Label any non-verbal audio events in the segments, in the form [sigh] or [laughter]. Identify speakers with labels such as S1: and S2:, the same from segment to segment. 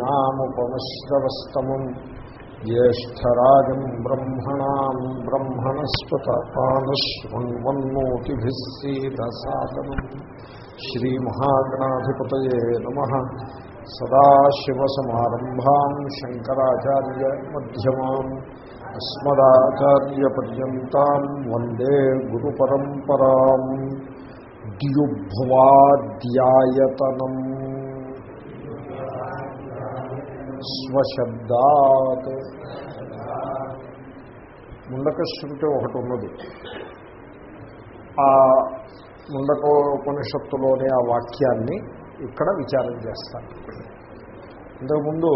S1: నాముపమశ్రవస్తమం జ్యేష్టరాజం బ్రహ్మణాం బ్రహ్మణస్పతానశ్వన్మన్నోతిభిస్సీదసాదనం శ్రీమహాగణాధిపతయే నమ సదాశివసమారంభాం శంకరాచార్యమ్యమాం అస్మదాచార్యపర్యంతం వందే గురు పరంపరా ద్యుభ్వాధ్యాయతనం స్వశబ్దాత్. ముండక శృతి ఒకటి ఉన్నది. ఆ ముండకోపనిషత్తులోనే ఆ వాక్యాన్ని ఇక్కడ విచారం చేస్తాను ఇంతకుముందు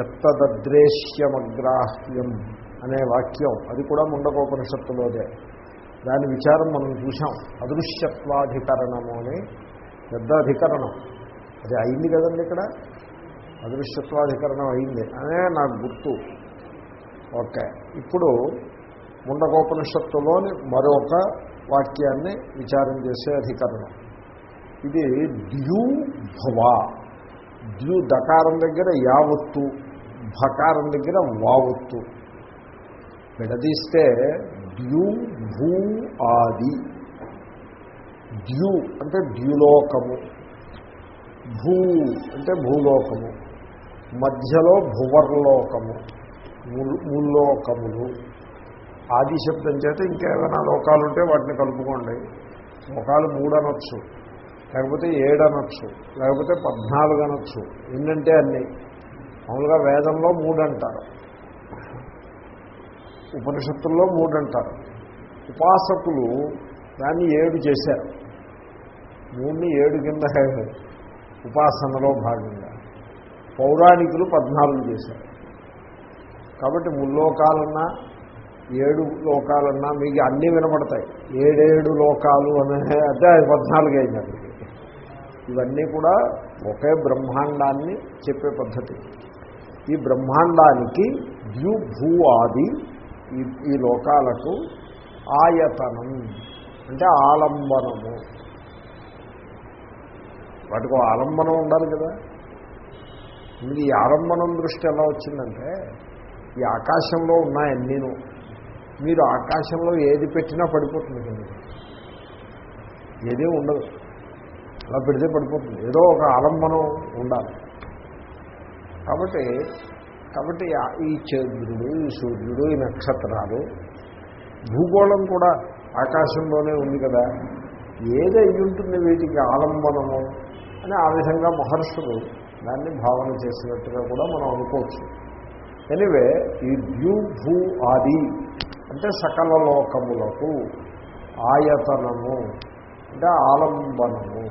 S1: ఎత్తదద్రేశ్యమగ్రాహ్యం అనే వాక్యం అది కూడా ముండకోపనిషత్తులోదే. దాని విచారం మనం చూసాం అదృశ్యత్వాధికరణము అని పెద్ద అధికరణం. అది అయింది కదండి ఇక్కడ? అదృశ్యత్వాధికరణం అయింది. అనే నాకు గుర్తు. ఓకే. ఇప్పుడు ముండకోపనిషత్తులోని మరొక వాక్యాన్ని విచారం చేసే అధికరణం. ఇది ద్యూ భవ ద్యు దకారం దగ్గర యావత్తు భకారం దగ్గర వావత్తు. విడదీస్తే ద్యు భూ ఆది. ద్యు అంటే ద్యులోకము. భూ అంటే భూలోకము. మధ్యలో భువర్లోకము ముల్లోకములు. ఆది శబ్దం చేత ఇంకేమైనా లోకాలు ఉంటే వాటిని కలుపుకోండి. లోకాలు మూడు అనొచ్చు లేకపోతే ఏడు అనొచ్చు లేకపోతే పద్నాలుగు అనొచ్చు ఎన్నంటే అన్నీ. మామూలుగా వేదంలో మూడు అంటారు ఉపనిషత్తుల్లో మూడు అంటారు ఉపాసకులు దాన్ని ఏడు చేశారు. మూడుని ఏడు కింద [laughs] ఉపాసనలో భాగంగా పౌరాణికులు పద్నాలుగు చేశారు. కాబట్టి ముల్లోకాలన్నా ఏడు లోకాలన్నా మీకు అన్నీ వినపడతాయి. ఏడేడు లోకాలు అనే అంటే అది పద్నాలుగు అయింది ఇవన్నీ కూడా ఒకే బ్రహ్మాండాన్ని చెప్పే పద్ధతి. ఈ బ్రహ్మాండానికి ద్యు భూ ఆది ఈ ఈ లోకాలకు ఆయతనం అంటే ఆలంబనము. వాటికి ఆలంబనం ఉండాలి కదా? ఇది ఈ ఆలంబనం దృష్టి ఎలా వచ్చిందంటే ఈ ఆకాశంలో ఉన్నాయన్నీను. మీరు ఆకాశంలో ఏది పెట్టినా పడిపోతుంది కదా ఏదీ ఉండదు. అలా పెడితే పడిపోతుంది. ఏదో ఒక ఆలంబనం ఉండాలి. కాబట్టి కాబట్టి ఈ చంద్రుడు ఈ సూర్యుడు ఈ నక్షత్రాలు భూగోళం కూడా ఆకాశంలోనే ఉంది కదా. ఏది అయి ఉంటుంది వీటికి ఆలంబనము అని ఆ విధంగా మహర్షులు దాన్ని భావన చేసినట్టుగా కూడా మనం అనుకోవచ్చు. ఎనివే ఈ ద్యూ భూ ఆది అంటే సకల లోకములకు ఆయతనము అంటే ఆలంబనము.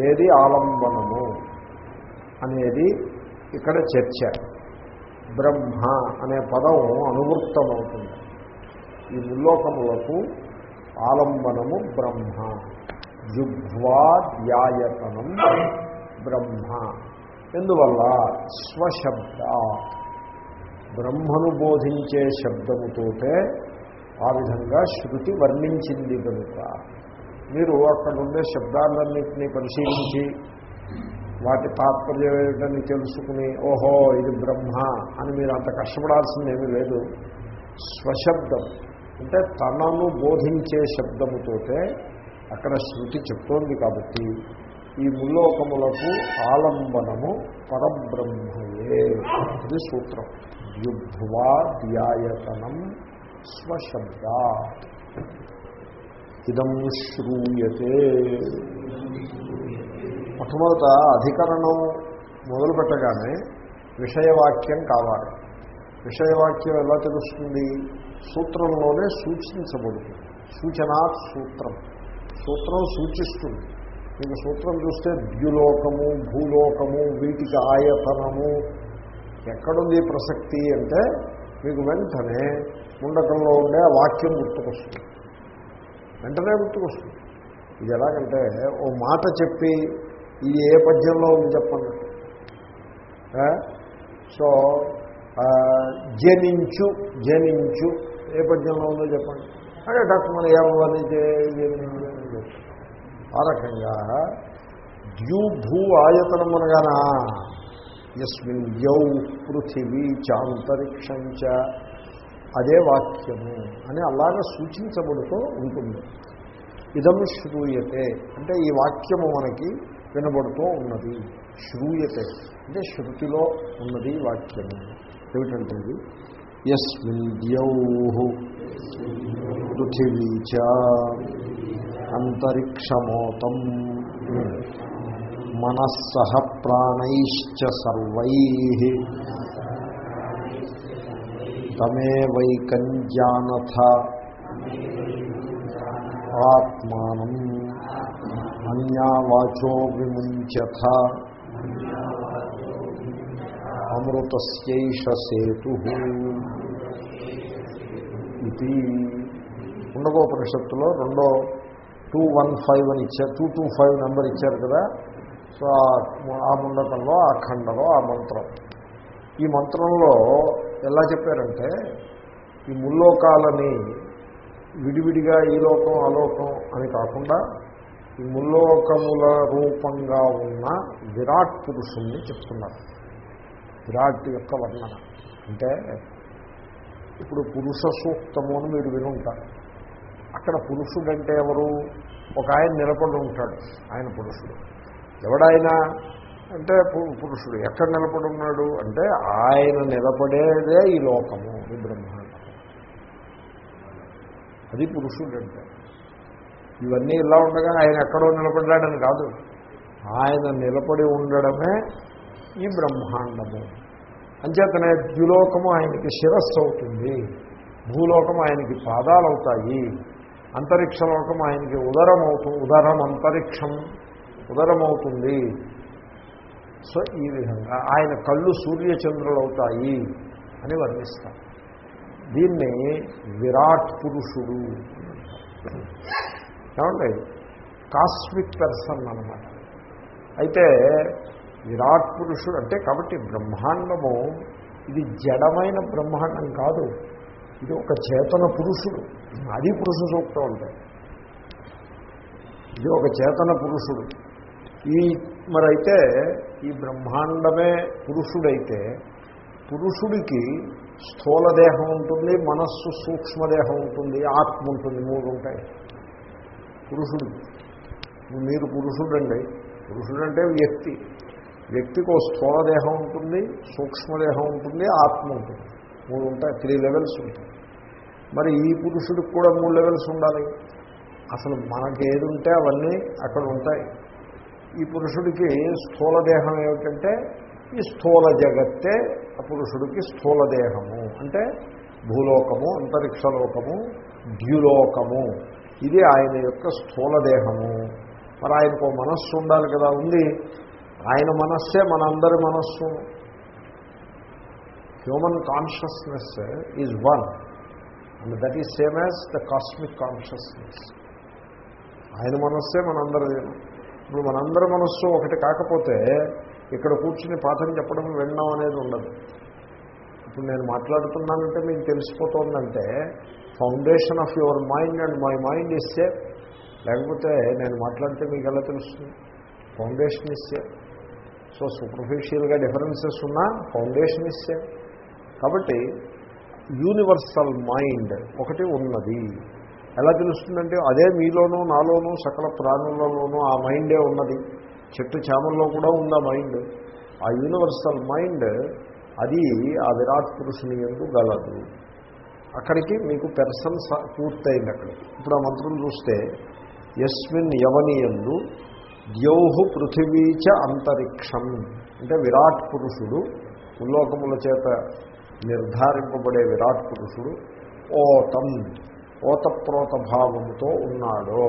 S1: ఏది ఆలంబనము అనేది ఇక్కడ చర్చ. బ్రహ్మ అనే పదం అనువృత్తమవుతుంది. ఈ ముల్లోకములకు ఆలంబనము బ్రహ్మ. జుగ్వాధ్యాయతనం బ్రహ్మ. ఎందువల్ల? స్వశబ్ద. బ్రహ్మను బోధించే శబ్దముతోటే ఆ విధంగా శృతి వర్ణించింది కనుక. మీరు అక్కడ ఉండే శబ్దాలన్నింటినీ పరిశీలించి వాటి తాత్పర్యం ఏమిటని తెలుసుకుని ఓహో ఇది బ్రహ్మ అని మీరు అంత కష్టపడాల్సిందేమీ లేదు. స్వశబ్దం అంటే తనను బోధించే శబ్దముతోటే అక్కడ శృతి చెప్తోంది కాబట్టి ఈ ముల్లోకములకు ఆలంబనము పరబ్రహ్మయే ఇది సూత్రం. యుభ్వా ధ్యాయతనం స్వశబ్ద. ఇదం శ్రూయతే మొట్టమొదట అధికరణం మొదలు పెట్టగానే విషయవాక్యం కావాలి. విషయవాక్యం ఎలా తెలుస్తుంది? సూత్రంలోనే సూచించబడుతుంది. సూచనా సూత్రం. సూత్రం సూచిస్తుంది. మీకు సూత్రం చూస్తే ద్యులోకము భూలోకము వీటికి ఆయతనము. ఎక్కడుంది ప్రసక్తి అంటే మీకు వెంటనే ముండకంలో ఉండే వాక్యం గుర్తుకొస్తుంది. వెంటనే గుర్తుకొస్తుంది. ఇది ఎలాగంటే ఓ మాట చెప్పి ఇది ఏ పద్యంలో ఉంది చెప్పండి. సో జనించు జనించు ఏ పద్యంలో ఉందో చెప్పండి. అంటే డాక్టర్ మన ఏమని ఆ రకంగా ద్యూ భూ ఆయతనం అనగానా ఎస్మిన్ ద్యౌ పృథివీ చాంతరిక్షం చ. అదే వాక్యము అని అలాగా సూచించబడుతూ ఉంటుంది. ఇదం శ్రూయతే. అంటే ఈ వాక్యము మనకి వినబడుతూ ఉన్నది. శ్రూయతే. అంటే శృతిలో ఉన్నది వాక్యము. ఏమిటంటే ఎస్మిన్ ద్యౌ పృథివీ చ. అంతరిక్షమోతం. మనస్సహ ప్రాణైశ్చ సర్వై. తమే వైకంజానథ ఆత్మానం. అన్యావాచో విముంచథ అమృతస్యైష సేతు. ఇది ఉండగోపనిషత్తులో రెండో టూ వన్ ఫైవ్ అని ఇచ్చారు టూ టూ ఫైవ్ నెంబర్ ఇచ్చారు కదా. సో ఆ ముండకంలో ఆ ఖండలో ఆ మంత్రం. ఈ మంత్రంలో ఎలా చెప్పారంటే ఈ ముల్లోకాలని విడివిడిగా ఈ లోకం అలోకం అని కాకుండా ఈ ముల్లోకముల రూపంగా ఉన్న విరాట్ పురుషుణ్ణి చెప్తున్నారు. విరాట్ యొక్క వర్ణన. అంటే ఇప్పుడు పురుష సూక్తము అని మీరు వినుంటారు. అక్కడ పురుషుడంటే ఎవరు? ఒక ఆయన నిలబడి ఉంటాడు ఆయన పురుషుడు. ఎవడాయన? అంటే పురుషుడు. ఎక్కడ నిలబడి ఉన్నాడు? అంటే ఆయన నిలబడేదే ఈ లోకము ఈ బ్రహ్మాండం అది పురుషుడు అంటే ఇవన్నీ ఇలా ఉండగా ఆయన ఎక్కడో నిలబడ్డాడని కాదు. ఆయన నిలబడి ఉండడమే ఈ బ్రహ్మాండము. అంచేతనే ద్యులోకము ఆయనకి శిరస్సు అవుతుంది. భూలోకం ఆయనకి పాదాలు అవుతాయి అంతరిక్షలోకం ఆయనకి ఉదరం అవుతుంది ఉదరం అంతరిక్షం ఉదరమవుతుంది. సో ఈ విధంగా ఆయన కళ్ళు సూర్యచంద్రులు అవుతాయి అని వర్ణిస్తాం దీన్ని విరాట్ పురుషుడు ఏమండి? కాస్మిక్ పర్సన్ అనమాట అయితే విరాట్ పురుషుడు అంటే కాబట్టి బ్రహ్మాండము ఇది జడమైన బ్రహ్మాండం కాదు. ఇది ఒక చేతన పురుషుడు. అది పురుష సూక్తం అంటే. ఇది ఒక చేతన పురుషుడు. ఈ మరైతే ఈ బ్రహ్మాండమే పురుషుడైతే పురుషుడికి స్థూల దేహం ఉంటుంది మనస్సు సూక్ష్మదేహం ఉంటుంది ఆత్మ ఉంటుంది మూడు ఉంటాయి. పురుషుడు. మీరు పురుషుడండి. పురుషుడంటే వ్యక్తి. వ్యక్తికి ఒక స్థూల దేహం ఉంటుంది సూక్ష్మదేహం ఉంటుంది ఆత్మ ఉంటుంది. మూడు ఉంటాయి. త్రీ లెవెల్స్ ఉంటాయి. మరి ఈ పురుషుడికి కూడా మూడు లెవెల్స్ ఉండాలి. అసలు మనకి ఏది ఉంటే అవన్నీ అక్కడ ఉంటాయి. ఈ పురుషుడికి స్థూల దేహం ఏమిటంటే ఈ స్థూల జగత్తే ఆ పురుషుడికి స్థూల దేహము. అంటే భూలోకము అంతరిక్షలోకము ద్యులోకము. ఇది ఆయన యొక్క స్థూల దేహము. మరి ఆయనకు మనస్సు ఉండాలి కదా ఉంది. ఆయన మనస్సే మనందరి మనస్సు. Human consciousness is one and that is same as the cosmic consciousness ఆయన మనస్సే మనందరిది. ఇప్పుడు మనందరి మనస్సు ఒకటి కాకపోతే ఇక్కడ కూర్చుని పాఠం చెప్పడం వినడం అనేది ఉండదు. ఇప్పుడు నేను మాట్లాడుతున్నానంటే మీకు తెలిసిపోతుందంటే foundation of your mind and my mind ఇస్తే లేకపోతే నేను మాట్లాడితే మీకు ఎలా తెలుస్తుంది? ఫౌండేషన్ ఇస్తే సో సూపర్ఫిషియల్గా డిఫరెన్సెస్ ఉన్నా ఫౌండేషన్ ఇస్తే కాబట్టి యూనివర్సల్ మైండ్ ఒకటి ఉన్నది. ఎలా తెలుస్తుందంటే అదే మీలోనూ నాలోనూ సకల ప్రాణులలోనూ ఆ మైండే ఉన్నది. చెట్టు చేమల్లో కూడా ఉంది ఆ మైండ్. ఆ యూనివర్సల్ మైండ్ అది ఆ విరాట్ పురుషుని ఎందు గలదు. అక్కడికి మీకు పెర్సన్ పూర్తయింది అక్కడికి ఇప్పుడు ఆ మంత్రం చూస్తే యస్మిన్ యవని ఎందు ద్యౌహు పృథివీచ అంతరిక్షం. అంటే విరాట్ పురుషుడు ఉల్లోకముల చేత నిర్ధారింపబడే విరాట్ పురుషుడు ఓతం ఓతప్రోత భావముతో ఉన్నాడో.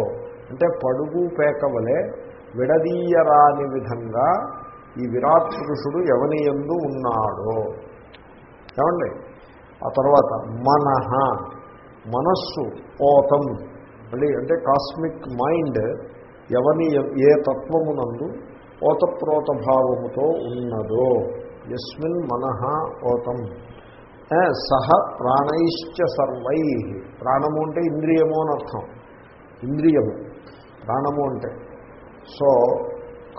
S1: అంటే పడుగు పేకవలే విడదీయరాని విధంగా ఈ విరాట్ పురుషుడు ఎవని ఎందు ఉన్నాడో. ఏమండి? ఆ తర్వాత మనహ మనస్సు ఓతం మళ్ళీ అంటే కాస్మిక్ మైండ్ ఎవని ఏ తత్వమునందు ఓతప్రోత భావముతో ఉన్నదో. ఎస్మిన్ మనహ ఓతం సహ ప్రాణైశ్చ సర్వై. ప్రాణము అంటే ఇంద్రియము అని అర్థం. ఇంద్రియము. ప్రాణము అంటే. సో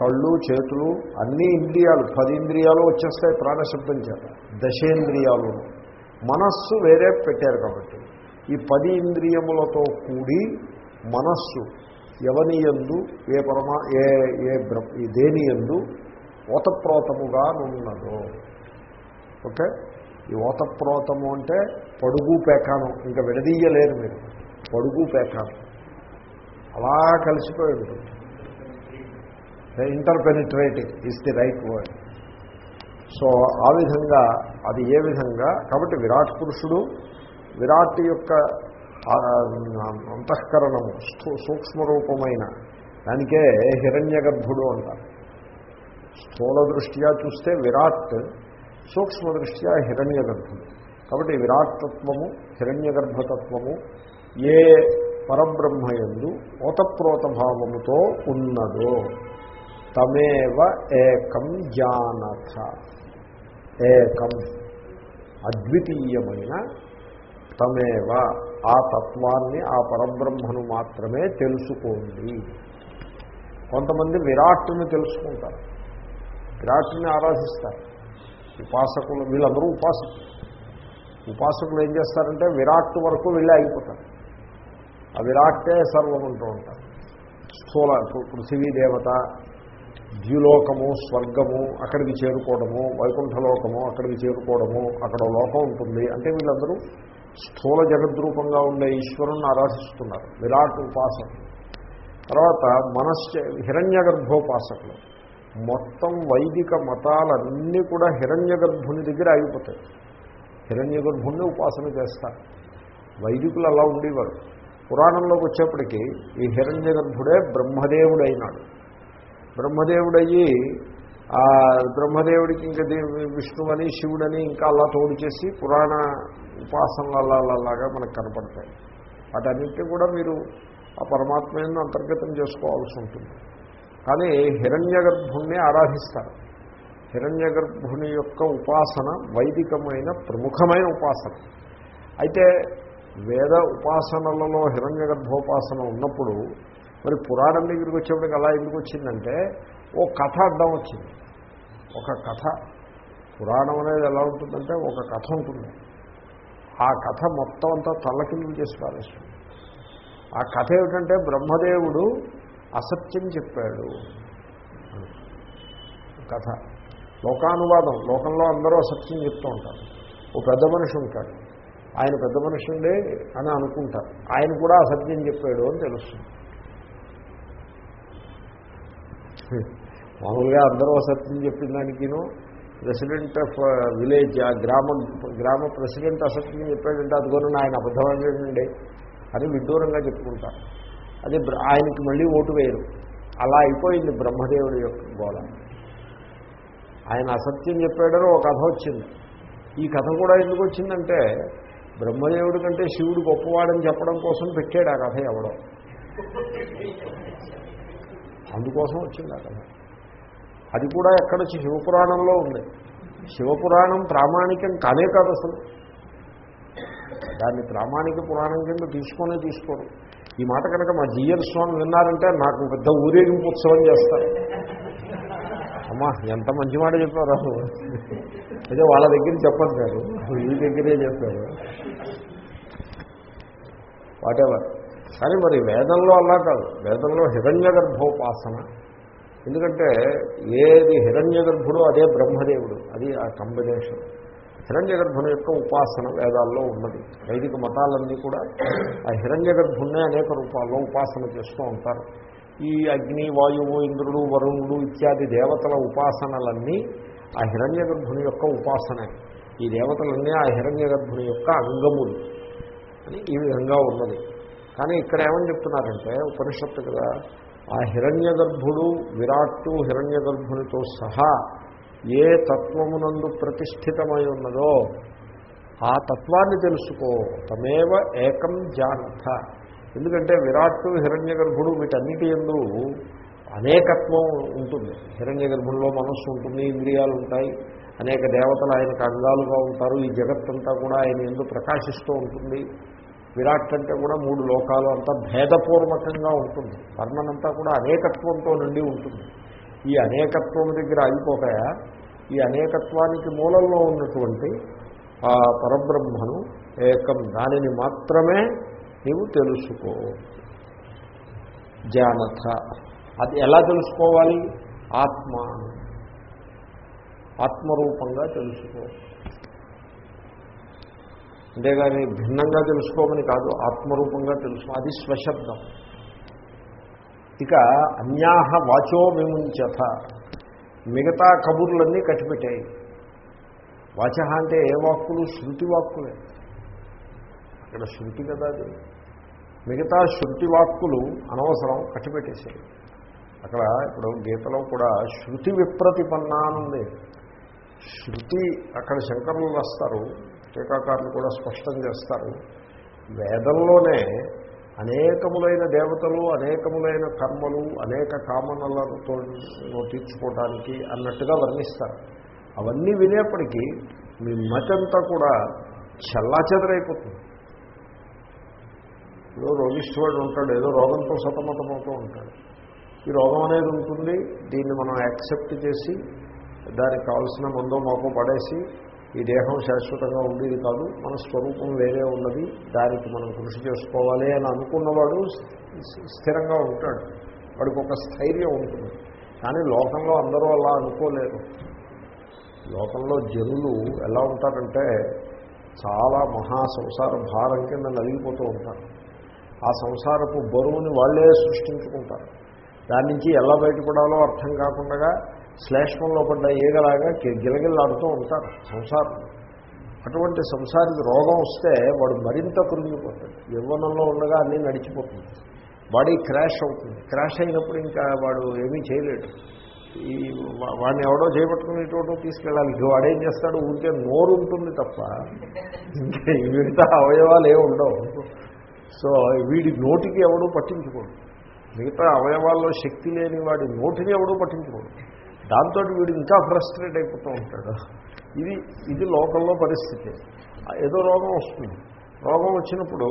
S1: కళ్ళు చేతులు అన్ని ఇంద్రియాలు పది ఇంద్రియాలు వచ్చేస్తాయి ప్రాణశబ్దం చేత. దశేంద్రియాలు. మనస్సు వేరే పెట్టారు కాబట్టి. ఈ పది ఇంద్రియములతో కూడి మనస్సు ఎవని ఏ పరమా ఏ ఏ దేనియందు ఈ దేని ఓతప్రోతముగా నున్నదో. ఓకే? ఈ ఓతప్రోతము అంటే పడుగు పేకాను ఇంకా విడదీయలేరు మీరు. పడుగు పేకాను. అలా కలిసిపోయి ఉంటుంది. Interpenetrating is the right word so ఆ విధంగా అది ఏ విధంగా కాబట్టి విరాట్ పురుషుడు విరాట్ యొక్క అంతఃకరణము సూక్ష్మరూపమైన దానికే హిరణ్యగర్భుడు అంటారు. స్థూల దృష్ట్యా చూస్తే విరాట్ సూక్ష్మదృష్ట్యా హిరణ్య గర్భుడు కాబట్టి విరాట్తత్వము హిరణ్య గర్భతత్వము ఏ పరబ్రహ్మయందు ఓతప్రోత భావముతో ఉన్నదో తమేవ ఏకం జానథ. ఏకం అద్వితీయమైన తమేవ ఆ తత్వాన్ని ఆ పరబ్రహ్మను మాత్రమే తెలుసుకోండి. కొంతమంది విరాట్ను తెలుసుకుంటారు. విరాట్ని ఆరాధిస్తారు. ఉపాసకులు వీళ్ళందరూ ఉపాసకులు. ఉపాసకులు ఏం చేస్తారంటే విరాట్ వరకు వెళ్ళి ఆగిపోతారు. ఆ విరాట్టే సర్వం అంటూ ఉంటారు. స్థూల పృథివీ దేవత ద్యులోకము స్వర్గము అక్కడికి చేరుకోవడము వైకుంఠలోకము అక్కడికి చేరుకోవడము అక్కడ లోకం ఉంటుంది. అంటే వీళ్ళందరూ స్థూల జగద్రూపంగా ఉండే ఈశ్వరుణ్ణి ఆరాధిస్తున్నారు. విరాట్ ఉపాసకులు. తర్వాత మనశ్చ హిరణ్య గర్భోపాసకులు మొత్తం వైదిక మతాలన్నీ కూడా హిరణ్య గర్భుని దగ్గర ఆగిపోతాయి. హిరణ్య గర్భుణ్ణి ఉపాసన చేస్తారు. వైదికులు అలా ఉండేవారు. పురాణంలోకి వచ్చేప్పటికీ ఈ హిరణ్య గర్భుడే బ్రహ్మదేవుడైనాడు. బ్రహ్మదేవుడయ్యి ఆ బ్రహ్మదేవుడికి ఇంకా విష్ణువని శివుడని ఇంకా అలా తోడు చేసి పురాణ ఉపాసనలలాగా మనకు కనపడతాయి. వాటన్నిటిని కూడా మీరు ఆ పరమాత్మను అంతర్గతం చేసుకోవాల్సి ఉంటుంది. కానీ హిరణ్య గర్భుణ్ణి ఆరాధిస్తారు. హిరణ్య గర్భుని యొక్క ఉపాసన వైదికమైన ప్రముఖమైన ఉపాసన. అయితే వేద ఉపాసనలలో హిరణ్య గర్భోపాసన ఉన్నప్పుడు మరి పురాణం దగ్గరికి వచ్చేప్పటికి అలా ఎందుకు వచ్చిందంటే ఓ కథ అడ్డం వచ్చింది. ఒక కథ. పురాణం అనేది ఎలా ఉంటుందంటే ఒక కథ ఉంటుంది. ఆ కథ మొత్తం అంతా తల్లకిందులు చేసి పారేస్తుంది. ఆ కథ ఏమిటంటే బ్రహ్మదేవుడు అసత్యం చెప్పాడు. కథ. లోకానువాదం. లోకంలో అందరూ అసత్యం చెప్తూ ఉంటారు. ఓ పెద్ద మనిషి ఉంటాడు. ఆయన పెద్ద మనిషి అని అనుకుంటారు. ఆయన కూడా అసత్యం చెప్పాడు అని తెలుస్తుంది. మామూలుగా అందరూ అసత్యం చెప్పిన దానికిను ప్రెసిడెంట్ ఆఫ్ విలేజ్ ఆ గ్రామ గ్రామ ప్రెసిడెంట్ అసత్యం చెప్పాడంటే అదిగోనని ఆయన అబద్ధమైనండి అని విడ్డూరంగా చెప్పుకుంటారు. అది బ్ర- ఆయనకి మళ్ళీ ఓటు వేయరు. అలా అయిపోయింది బ్రహ్మదేవుడి యొక్క గోళ ఆయన అసత్యం చెప్పాడని ఒక కథ వచ్చింది. ఈ కథ కూడా ఎందుకు వచ్చిందంటే బ్రహ్మదేవుడి కంటే శివుడు గొప్పవాడని చెప్పడం కోసం పెట్టాడు ఆ కథ ఎవడో. అందుకోసం వచ్చింది ఆ కథ. అది కూడా ఎక్కడొచ్చి శివపురాణంలో ఉంది. శివపురాణం ప్రామాణికం కానే కాదు అసలు. దాన్ని ప్రామాణిక పురాణం కింద తీసుకొనే తీసుకోరు. ఈ మాట కనుక మా జీఎల్ స్వామి విన్నారంటే నాకు పెద్ద ఊరేగింపు ఉత్సవం చేస్తారు. అమ్మా ఎంత మంచి మాట చెప్పారు అయితే వాళ్ళ దగ్గర చెప్పదు గారు ఈ దగ్గరే చెప్పారు. వాటెవర్ కానీ మరి వేదంలో అలా కాదు. వేదంలో హిరణ్య గర్భోపాసన. ఎందుకంటే ఏది హిరణ్య గర్భుడో అదే బ్రహ్మదేవుడు. అది ఆ కాంబినేషన్ హిరణ్య గర్భుని యొక్క ఉపాసన వేదాల్లో ఉన్నది. వైదిక మతాలన్నీ కూడా ఆ హిరణ్య గర్భుణ్ణే అనేక రూపాల్లో ఉపాసన చేస్తూ ఉంటారు. ఈ అగ్ని వాయువు ఇంద్రుడు వరుణుడు ఇత్యాది దేవతల ఉపాసనలన్నీ ఆ హిరణ్య గర్భుని యొక్క ఉపాసనే. ఈ దేవతలన్నీ ఆ హిరణ్య గర్భుని యొక్క అంగములు అని ఈ విధంగా ఉన్నది. కానీ ఇక్కడ ఏమని చెప్తున్నారంటే ఉపనిషత్తు కదా ఆ హిరణ్య గర్భుడు విరాట్టు హిరణ్య గర్భునితో సహా ఏ తత్వమునందు ప్రతిష్ఠితమై ఉన్నదో ఆ తత్వాన్ని తెలుసుకో. తమేవ ఏకం జానథ ఎందుకంటే విరాట్టు హిరణ్య గర్భుడు వీటన్నిటి ఎందు అనేకత్వం ఉంటుంది. హిరణ్య గర్భుల్లో మనస్సు ఉంటుంది ఇంద్రియాలు ఉంటాయి. అనేక దేవతలు ఆయనకు అంగాలుగా ఉంటారు. ఈ జగత్తంతా కూడా ఆయన ఎందు ప్రకాశిస్తూ ఉంటుంది. విరాట్ అంటే కూడా మూడు లోకాలు అంతా భేదపూర్వకంగా ఉంటుంది. వర్ణనంతా కూడా అనేకత్వంతో నిండి ఉంటుంది. ఈ అనేకత్వం దగ్గర ఆగిపోతాయా? ఈ అనేకత్వానికి మూలంలో ఉన్నటువంటి ఆ పరబ్రహ్మను ఏకం దానిని మాత్రమే నీవు తెలుసుకో. జానథ. అది ఎలా తెలుసుకోవాలి? ఆత్మ. ఆత్మరూపంగా తెలుసుకో. అంతేగాని భిన్నంగా తెలుసుకోమని కాదు ఆత్మరూపంగా తెలుసుకో. అది స్వశబ్దం. ఇక అన్యాహ వాచో విముంచత మిగతా కబుర్లన్నీ కట్టిపెట్టాయి. వాచ అంటే ఏ వాక్కులు? శృతి వాక్కులే. ఇక్కడ శృతి కదా అది. మిగతా శృతి వాక్కులు అనవసరం కట్టిపెట్టేసాయి అక్కడ ఇప్పుడు గీతలో కూడా శృతి విప్రతిపన్నా ఉంది. శృతి అక్కడ శంకరులు రాస్తారు. టీకాకారులు కూడా స్పష్టం చేస్తారు. వేదంలోనే అనేకములైన దేవతలు అనేకములైన కర్మలు అనేక కామనలతో తీర్చుకోవడానికి అన్నట్టుగా వర్ణిస్తారు. అవన్నీ వినేప్పటికీ మీ మతంతా కూడా చెల్లాచెదరైపోతుంది. ఏదో రోగిష్ఠువాడు ఉంటాడు ఏదో రోగంతో సతమతమవుతూ ఉంటాడు. ఈ రోగం అనేది ఉంటుంది దీన్ని మనం యాక్సెప్ట్ చేసి దానికి కావాల్సిన మందో మాకో పడేసి ఈ దేహం శాశ్వతంగా ఉండేది కాదు మన స్వరూపం వేరే ఉన్నది దానికి మనం కృషి చేసుకోవాలి అని అనుకున్నవాడు స్థిరంగా ఉంటాడు. వాడికి ఒక స్థైర్యం ఉంటుంది. కానీ లోకంలో అందరూ అలా అనుకోలేరు. లోకంలో జనులు ఎలా ఉంటారంటే చాలా మహా సంసార భారం కింద నలిగిపోతూ ఉంటారు. ఆ సంసారపు బరువుని వాళ్ళే సృష్టించుకుంటారు. దాని నుంచి ఎలా బయటపడాలో అర్థం కాకుండా శ్లేష్మంలో పడ్డ ఈగలాగా గిలగిల్లాడుతూ ఉంటారు సంసారం. అటువంటి సంసారికి రోగం వస్తే వాడు మరింత కురిగిపోతాడు యవ్వనంలో ఉండగా అన్నీ నడిచిపోతుంది. బాడీ క్రాష్ అవుతుంది. క్రాష్ అయినప్పుడు ఇంకా వాడు ఏమీ చేయలేడు. ఈ వాడిని ఎవడో చేపట్టుకునేటోటో తీసుకెళ్ళాలి. వాడేం చేస్తాడు? ఊరికే నోరు ఉంటుంది తప్ప ఇంకా మిగతా అవయవాలు ఏమి ఉండవు. సో వీడి నోటికి ఎవడూ పట్టించుకోడు. మిగతా అవయవాల్లో శక్తి లేని వాడి నోటిని ఎవడూ పట్టించుకోడు. దాంతో వీడు ఇంకా ఫ్రస్ట్రేట్ అయిపోతూ ఉంటాడు. ఇది ఇది లోకంలో పరిస్థితి. ఏదో రోగం వస్తుంది. రోగం వచ్చినప్పుడు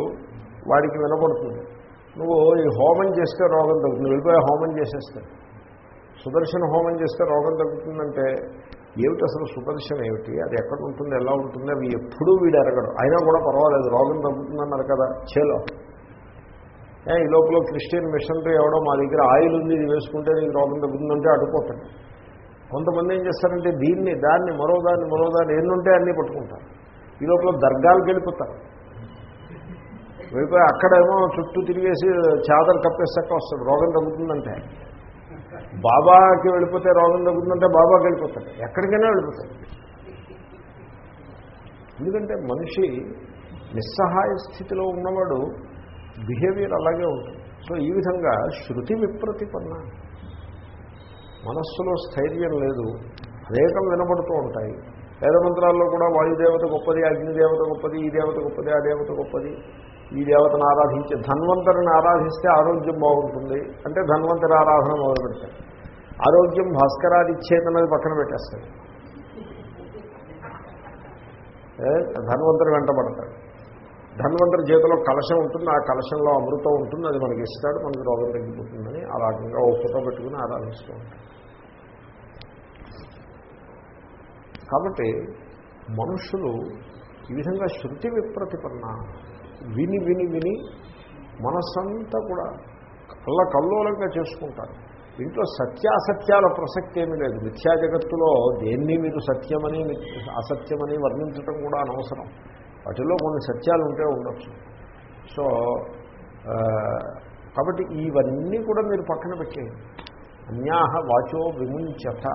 S1: వాడికి వినపడుతుంది. నువ్వు ఈ హోమం చేస్తే రోగం తగ్గుతుంది. వెళ్ళిపోయి హోమం చేసేస్తాడు సుదర్శన హోమం చేస్తే రోగం తగ్గుతుందంటే ఏమిటి అసలు సుదర్శన ఏమిటి? అది ఎక్కడ ఉంటుంది? ఎలా ఉంటుంది? అవి ఎప్పుడూ వీడు ఎరగడు. అయినా కూడా పర్వాలేదు. రోగం తగ్గుతుందన్నారు కదా. చేలో. ఈ లోపల క్రిస్టియన్ మిషనరీ ఎవడో మా దగ్గర ఆయిల్ ఉంది ఇది వేసుకుంటే నీకు రోగం తగ్గుతుందంటే అడ్డుపోతాడు కొంతమంది ఏం చేస్తారంటే దీన్ని దాన్ని మరో దాన్ని మరో దాన్ని ఎన్నుంటే అన్నీ పట్టుకుంటారు. ఈ లోపల దర్గాలకు వెళ్ళిపోతారు. వెళ్ళిపోయి అక్కడేమో చుట్టూ తిరిగేసి చాదర్ కప్పేసాక వస్తాడు. రోగం తగ్గుతుందంటే. బాబాకి వెళ్ళిపోతే రోగం తగ్గుతుందంటే బాబాకి వెళ్ళిపోతాడు. ఎక్కడికైనా వెళ్ళిపోతాడు. ఎందుకంటే మనిషి నిస్సహాయ స్థితిలో ఉన్నవాడు బిహేవియర్ అలాగే ఉంటుంది. సో ఈ విధంగా శృతి విప్రతిపన్న మనస్సులో స్థైర్యం లేదు. అనేకం వినబడుతూ ఉంటాయి. వేదమంత్రాల్లో కూడా వాయుదేవత గొప్పది అగ్నిదేవత గొప్పది ఈ దేవత గొప్పది ఆ దేవత గొప్పది. ఈ దేవతను ఆరాధించే ధన్వంతరిని ఆరాధిస్తే ఆరోగ్యం బాగుంటుంది. అంటే ధన్వంతరి ఆరాధన మొదలు పెడతాయి ఆరోగ్యం భాస్కరాది పక్కన పెట్టేస్తాడు ధన్వంతరి వెంటబడతాడు ధన్వంతరి చేతిలో కలశం ఉంటుంది ఆ కలశంలో అమృతం ఉంటుంది అది మనకి ఇస్తాడు మనకి రోగం తగ్గిపోతుందని ఆ రకంగా ఓ ఫోటో పెట్టుకుని ఆరాధిస్తూ ఉంటాం కాబట్టి మనుషులు ఈ విధంగా శృతి విప్రతిపన్న విని విని విని మనస్సంతా కూడా కళ్ళ కల్లోలంగా చేసుకుంటారు. దీంట్లో సత్యాసత్యాల ప్రసక్తి ఏమీ లేదు. మిథ్యా జగత్తులో దేన్ని మీరు సత్యమని అసత్యమని వర్ణించడం కూడా అనవసరం. వాటిలో కొన్ని సత్యాలు ఉంటే ఉండొచ్చు. సో కాబట్టి ఇవన్నీ కూడా మీరు పక్కన పెట్టేయండి. అన్యాహ వాచో విముంచత.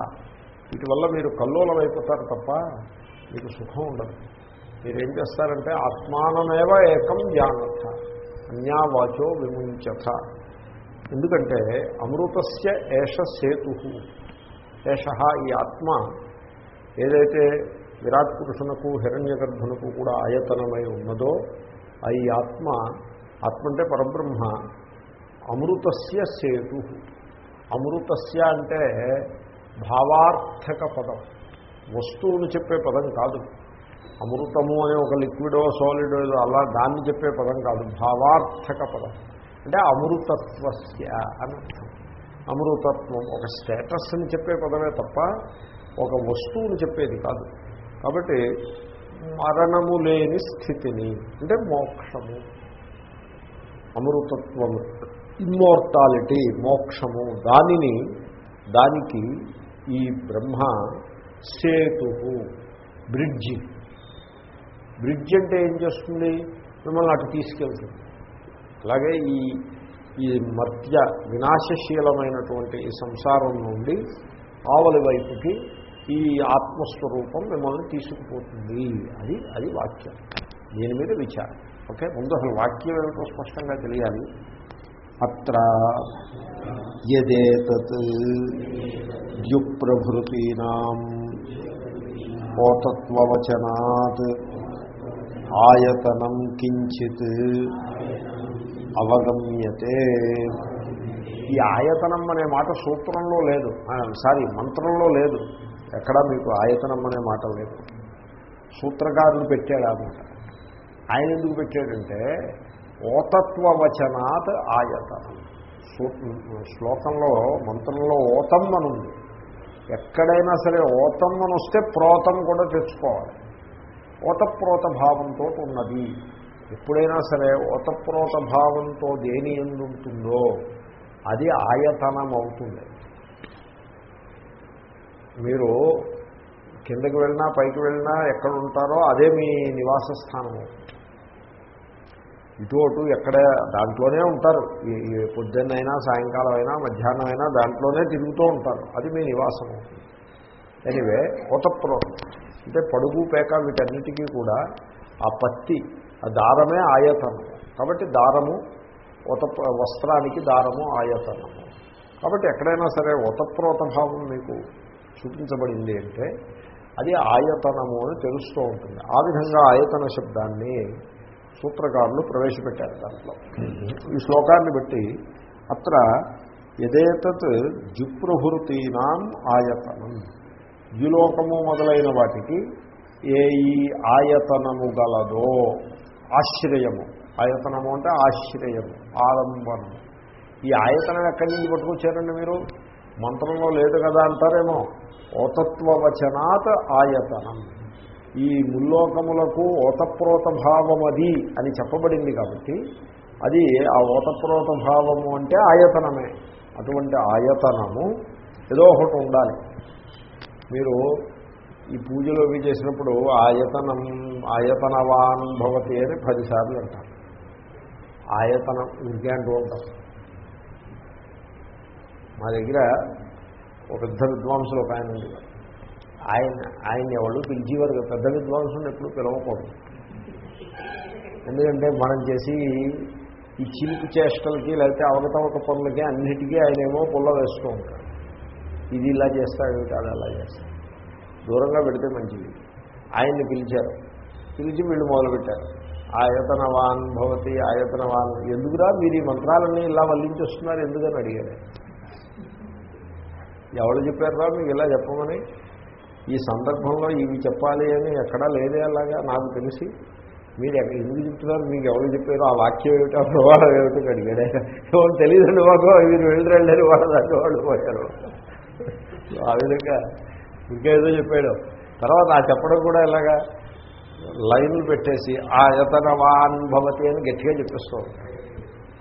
S1: వీటి వల్ల మీరు కల్లోలం అయిపోతారు తప్ప మీకు సుఖం ఉండదు. మీరేం చేస్తారంటే ఆత్మానమేవ ఏకం జానథ అన్యావాచో విముంచత. ఎందుకంటే అమృతస్య ఏష సేతు. ఏష ఈ ఆత్మ ఏదైతే విరాట్ పురుషునకు హిరణ్య గర్భునకు కూడా ఆయతనమై ఉన్నదో ఈ ఆత్మ ఆత్మ అంటే పరబ్రహ్మ అమృతస్య సేతు. అమృతస్య అంటే భావార్థక పదం వస్తువును చెప్పే పదం కాదు. అమృతము అనే ఒక లిక్విడో సాలిడో ఏదో అలా దాన్ని చెప్పే పదం కాదు. భావార్థక పదం అంటే అమృతత్వస్య అని అమృతత్వం ఒక స్టేటస్ అని చెప్పే పదమే తప్ప ఒక వస్తువుని చెప్పేది కాదు. కాబట్టి మరణము లేని స్థితిని అంటే మోక్షము అమృతత్వము ఇమ్మోర్టాలిటీ మోక్షము దానిని దానికి ఈ బ్రహ్మ సేతు బ్రిడ్జి. బ్రిడ్జ్ అంటే ఏం చేస్తుంది? మిమ్మల్ని అటు తీసుకెళ్తుంది. అలాగే ఈ ఈ మధ్య వినాశశీలమైనటువంటి ఈ సంసారం నుండి ఆవలి వైపుకి ఈ ఆత్మస్వరూపం మిమ్మల్ని తీసుకుపోతుంది. అది అది వాక్యం. దీని మీద విచారం. ఓకే? ముందు అసలు వాక్యం ఏమిటో స్పష్టంగా తెలియాలి. అత్ర యదేతత్ ద్యుప్రభృతీనాం పోతత్వవచనాత్ ఆయతనం కించిత్ అవగమ్యతే. ఈ ఆయతనం అనే మాట సూత్రంలో లేదు. సారీ మంత్రంలో లేదు. ఎక్కడా మీకు ఆయతనం అనే మాట లేదు. సూత్రకారులు పెట్టాడు ఆ మాట. ఆయన ఎందుకు పెట్టాడంటే ఓతత్వవచనాత్ ఆయతనం. శ్లోకంలో మంత్రంలో ఓతం అని ఉంది. ఎక్కడైనా సరే ఓతం అని వస్తే ప్రోతం కూడా తెచ్చుకోవాలి. ఓతప్రోత భావంతో ఉన్నది. ఎప్పుడైనా సరే ఓతప్రోత భావంతో దేని ఎందుంటుందో అది ఆయతనం అవుతుంది మీరు కిందకి వెళ్ళినా పైకి వెళ్ళినా ఎక్కడ ఉంటారో అదే మీ నివాస స్థానము. ఇటు అటు ఎక్కడ దాంట్లోనే ఉంటారు. ఈ పొద్దున్నైనా సాయంకాలం అయినా మధ్యాహ్నం అయినా దాంట్లోనే తిరుగుతూ ఉంటారు. అది మీ నివాసము. ఎనివే ఓతప్రోతం అంటే పడుగు పేక వీటన్నిటికీ కూడా ఆ పత్తి ఆ దారమే ఆయతనము కాబట్టి దారము ఉత వస్త్రానికి దారము ఆయతనము. కాబట్టి ఎక్కడైనా సరే ఉతప్రోత భావం మీకు చూపించబడింది అంటే అది ఆయతనము అని తెలుస్తూ ఉంటుంది. ఆ విధంగా ఆయతన శబ్దాన్ని సూత్రకారులు ప్రవేశపెట్టారు దాంట్లో. ఈ శ్లోకాన్ని బట్టి అత్ర యథేతత్ జుప్రభృతీనాం ఆయతనం. ద్యులోకము మొదలైన వాటికి ఏ ఈ ఆయతనము గలదో ఆశ్రయము. ఆయతనము అంటే ఆశ్రయము ఆలంబనము. ఈ ఆయతనం ఎక్కడి నుంచి పట్టుకొచ్చారండి మీరు? మంత్రంలో లేదు కదా అంటారేమో. ఓతత్వవచనాత్ ఆయతనం. ఈ ముల్లోకములకు ఓతప్రోత భావమది అని చెప్పబడింది కాబట్టి అది ఆ ఓతప్రోత భావము అంటే ఆయతనమే. అటువంటి ఆయతనము ఏదో ఒకటి ఉండాలి. మీరు ఈ పూజలు అవి చేసినప్పుడు ఆయతనం ఆయతనవాన్ భవతి అని పదిసార్లు అంటారు. ఆయతనం ఇంకే అంటూ ఉంటారు. మా దగ్గర ఒక పెద్ద విద్వాంసులు ఒక ఆయన ఉండేవారు ఆయన ఆయన ఎవరు పిలిచేవారు పెద్ద విద్వాంసుని ఎప్పుడు పిలవకూడదు. ఎందుకంటే మనం చేసి ఈ చిలుపు చేష్టలకి లేకపోతే అవకతవక పనులకి అన్నిటికీ ఆయన ఏమో పుల్ల వేస్తూ ఉంటాడు. ఇది ఇలా చేస్తాడు కాదు అలా చేస్తాడు. దూరంగా పెడితే మంచిది. ఆయన్ని పిలిచారు. పిలిచి వీళ్ళు మొదలుపెట్టారు. ఆయతనవాన్ భవతి ఆయతనవాన్. ఎందుకురా మీరు ఈ మంత్రాలన్నీ ఇలా వల్లించేస్తున్నారు? ఎందుకని అడిగారు? ఎవరు చెప్పారా మీకు ఇలా చెప్పమని? ఈ సందర్భంలో ఇవి చెప్పాలి అని ఎక్కడా లేదే అలాగా నాకు తెలిసి. మీరు ఎక్కడ ఎందుకు చెప్తున్నారు? మీకు ఎవరు చెప్పారు? ఆ వాక్యం ఏమిటో ఆ ప్రవాహం ఏమిటో అడిగాడే. ఎవరు తెలియదండి మాకు మీరు వెళ్ళరండి వాళ్ళు దాంట్లో వాళ్ళు పోయారు. ఆ విధంగా ఇంకేదో చెప్పాడు. తర్వాత ఆ చెప్పడం కూడా ఇలాగా లైన్లు పెట్టేసి ఆ యతనవాన్ భవతి అని గట్టిగా చెప్పేస్తూ ఉంటాడు.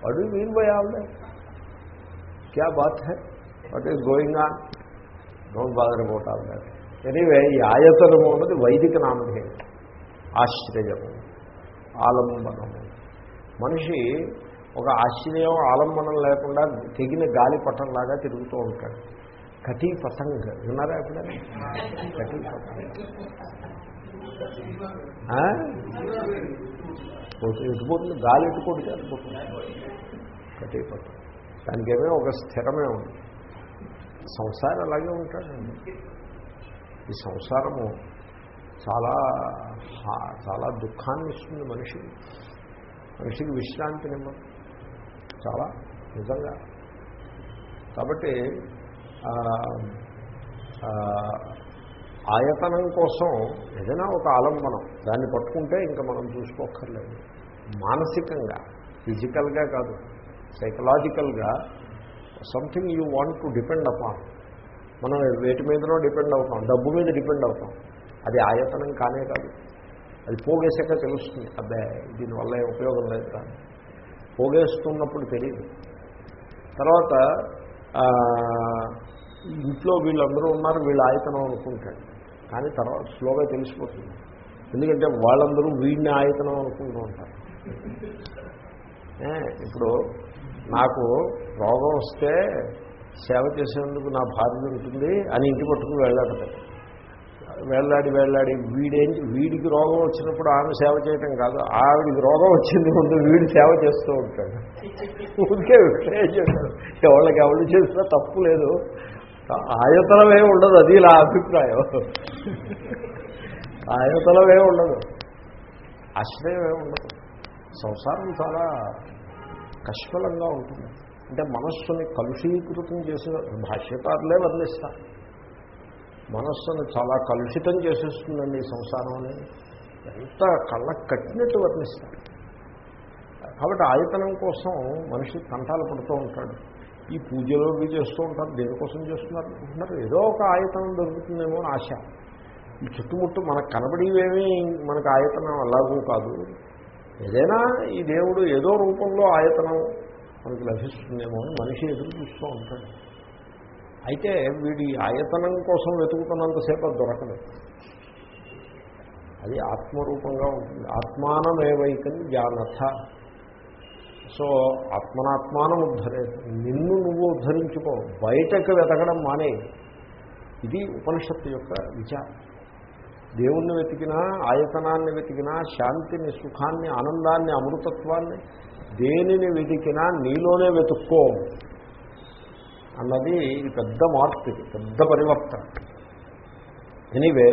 S1: వాడు మీన్ బై క్యా బాత్ high? What is going on don't bother about all that anyway ఈ ఆయతనము అన్నది వైదిక నామధేయం. ఆశ్రయము. ఆలంబనము. మనిషి ఒక ఆశ్రయం ఆలంబనం లేకుండా తెగిన గాలి పట్టంలాగా తిరుగుతూ ఉంటాడు. కటీ పతంగ్ విన్నారా ఎప్పుడైనా? కటీ పతంగ్ ఎటుపోతుంది? గాలి ఎటుపోతుంది? అనుకుంటుంది కటీ పతంగ్ దానికేమే ఒక స్థిరమే ఉంది. సంసారం అలాగే ఉంటాడండి ఈ సంసారము చాలా హా- చాలా దుఃఖాన్ని ఇస్తుంది మనిషికి. మనిషికి విశ్రాంతినివ్వదు చాలా నిజంగా. కాబట్టి ఆయతనం కోసం ఏదైనా ఒక ఆలంబనం దాన్ని పట్టుకుంటే ఇంకా మనం చూసుకోక్కర్లేదు. మానసికంగా ఫిజికల్గా కాదు సైకలాజికల్గా something you want to depend upon మనం వేటి మీదనో డిపెండ్ అవుతాం డబ్బు మీద డిపెండ్ అవుతాం. అది ఆయతనం కానే కాదు. అది పోగేసాక తెలుస్తుంది. అబ్బాయి దీనివల్ల ఏ ఉపయోగం లేదు కానీ పోగేస్తున్నప్పుడు తెలియదు తర్వాత ఇంట్లో వీళ్ళందరూ ఉన్నారు వీళ్ళ ఆయతనం అనుకుంటాడు కానీ తర్వాత స్లోగా తెలిసిపోతుంది. ఎందుకంటే వాళ్ళందరూ వీడిని ఆయతనం అనుకుంటూ ఉంటారు. ఇప్పుడు నాకు రోగం వస్తే సేవ చేసేందుకు నా బాధ్యత ఉంటుంది అని ఇంటి పట్టుకుని వెళ్ళాడు వెళ్ళాడి వెళ్ళాడి వీడేం వీడికి రోగం వచ్చినప్పుడు ఆమె సేవ చేయటం కాదు ఆవిడికి రోగం వచ్చింది ముందు వీడు సేవ చేస్తూ ఉంటాడు. ఊరికే విషయం ఎవరికి ఎవరు చేసినా తప్పు లేదు. ఆయతనమే ఉండదు అది నా అభిప్రాయం. ఆయతనమే ఉండదు. ఆశ్రయమే ఉండదు. సంసారం చాలా కష్మలంగా ఉంటుంది. అంటే మనస్సుని కలుషీకృతం చేసిన భాష్యకారులే వదిలిస్తారు. మనస్సును చాలా కలుషితం చేసేస్తుందండి ఈ సంసారం అనేది ఎంత కళ్ళ కట్టినట్టు వర్ణిస్తారు. కాబట్టి ఆయతనం కోసం మనిషి కంఠాలు పడుతూ ఉంటాడు. ఈ పూజలో ఇవి చేస్తూ ఉంటారు. దేనికోసం చేస్తున్నారు? అనుకుంటున్నారు ఏదో ఒక ఆయతనం దొరుకుతుందేమో అని ఆశ. ఈ చుట్టుముట్టు మనకు కనబడేవేమీ మనకు ఆయతనం అలాగూ కాదు. ఏదైనా ఈ దేవుడు ఏదో రూపంలో ఆయతనం మనకి లభిస్తుందేమో అని మనిషి ఎదురు చూస్తూ ఉంటాడు. అయితే వీడి ఆయతనం కోసం వెతుకుతున్నంతసేపు అది దొరకదు. అది ఆత్మరూపంగా ఉంటుంది. ఆత్మానమేవైకని జానథ. సో ఆత్మనాత్మానం ఉద్ధరే నిన్ను నువ్వు ఉద్ధరించుకో. బయటకు వెతకడం మానే ఇది ఉపనిషత్తు యొక్క విచారం. దేవుణ్ణి వెతికినా ఆయతనాన్ని వెతికినా శాంతిని సుఖాన్ని ఆనందాన్ని అమృతత్వాన్ని దేనిని వెతికినా నీలోనే వెతుక్కో అన్నది పెద్ద మార్పు ఇది పెద్ద పరివర్తన. ఎనీవే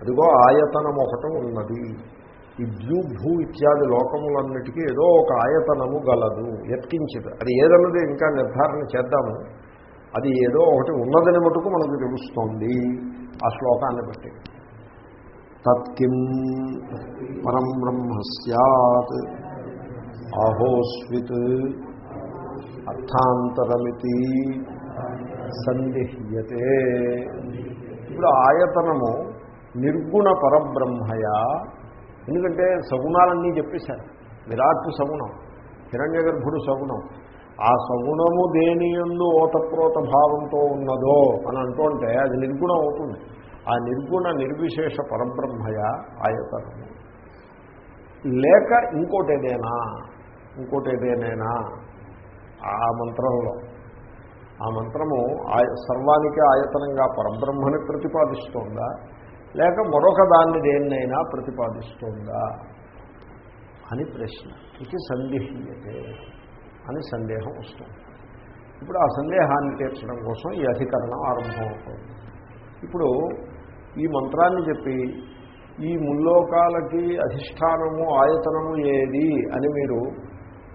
S1: అదిగో ఆయతనం ఒకటి ఉన్నది. ఈ ద్యూ భూ ఇత్యాది లోకములన్నిటికీ ఏదో ఒక ఆయతనము గలదు ఎత్కించదు అది ఏదన్నది ఇంకా నిర్ధారణ చేద్దాము. అది ఏదో ఒకటి ఉన్నదని మటుకు మనకు తెలుస్తోంది ఆ శ్లోకాన్ని బట్టి. తత్కిం పరం బ్రహ్మ సత్ ఆహోస్విత్ అర్థాంతరమితి సందిహ్యతే. ఇప్పుడు ఆయతనము నిర్గుణ పరబ్రహ్మయా? ఎందుకంటే సగుణాలన్నీ చెప్పేశారు. విరాట్ సగుణం హిరణ్య గర్భుడు సగుణం. ఆ సగుణము దేని ఎందు ఓతప్రోత భావంతో ఉన్నదో అని అంటుంటే అది నిర్గుణం అవుతుంది. ఆ నిర్గుణ నిర్విశేష పరబ్రహ్మయ ఆయతనము లేక ఇంకోటేదేనా? ఇంకోటేదేనైనా? ఆ మంత్రంలో. ఆ మంత్రము ఆయ సర్వానికి ఆయతనంగా పరబ్రహ్మని ప్రతిపాదిస్తోందా? లేక మరొక దాన్ని దేన్నైనా ప్రతిపాదిస్తోందా? అని ప్రశ్న. ఇది సందేహీయతే అని సందేహం వస్తుంది. ఇప్పుడు ఆ సందేహాన్ని తీర్చడం కోసం ఈ అధికరణం ఆరంభమవుతుంది. ఇప్పుడు ఈ మంత్రాన్ని చెప్పి ఈ ముల్లోకాలకి అధిష్టానము ఆయతనము ఏది అని మీరు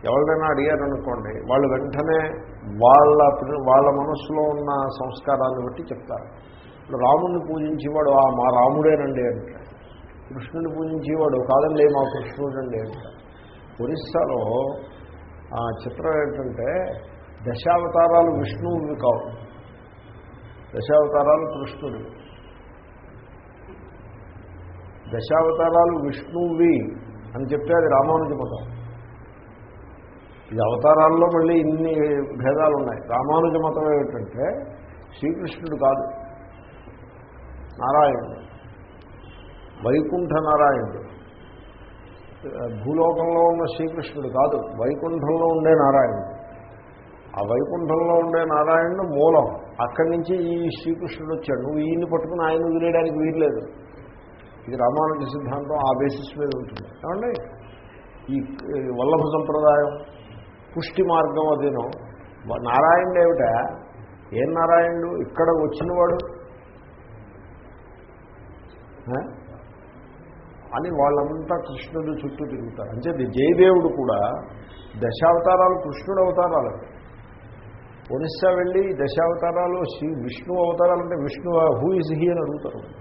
S1: ఎవరినైనా అడిగారనుకోండి వాళ్ళు వెంటనే వాళ్ళ వాళ్ళ మనస్సులో ఉన్న సంస్కారాన్ని బట్టి చెప్తారు. ఇప్పుడు రాముడిని పూజించేవాడు ఆ మా రాముడేనండి అంటారు కృష్ణుని పూజించేవాడు కాదండి మా కృష్ణుడండి అంటారు ఒరిస్సాలో ఆ చిత్రం ఏంటంటే దశావతారాలు విష్ణువుని కావు. దశావతారాలు కృష్ణుడు దశావతారాలు విష్ణువి అని చెప్తే అది రామానుజ మతం. ఇది అవతారాల్లో మళ్ళీ ఇన్ని భేదాలు ఉన్నాయి రామానుజ మతం ఏమిటంటే శ్రీకృష్ణుడు కాదు. నారాయణుడు. వైకుంఠ నారాయణుడు భూలోకంలో ఉన్న శ్రీకృష్ణుడు కాదు. వైకుంఠంలో ఉండే నారాయణుడు. ఆ వైకుంఠంలో ఉండే నారాయణుడు మూలం. అక్కడి నుంచి ఈ శ్రీకృష్ణుడు వచ్చాడు. నువ్వు ఈయన్ని పట్టుకుని ఆయన వదిలేయడానికి వీరలేదు ఇది రామానుజ సిద్ధాంతం ఆ బేసిస్ మీద ఉంటుంది. ఏమండి? ఈ వల్లభ సంప్రదాయం పుష్టి మార్గం అదేనో. నారాయణుడు ఏమిట? ఏం నారాయణుడు? ఇక్కడ వచ్చినవాడు. అని వాళ్ళంతా కృష్ణుడు చుట్టూ తిరుగుతారు. అంటే జయదేవుడు కూడా దశావతారాలు కృష్ణుడు అవతారాలు. ఒరిస్సా వెళ్ళి దశావతారాలు శ్రీ విష్ణు అవతారాలు అంటే విష్ణు హూ ఇస్ హీ అని అడుగుతారు.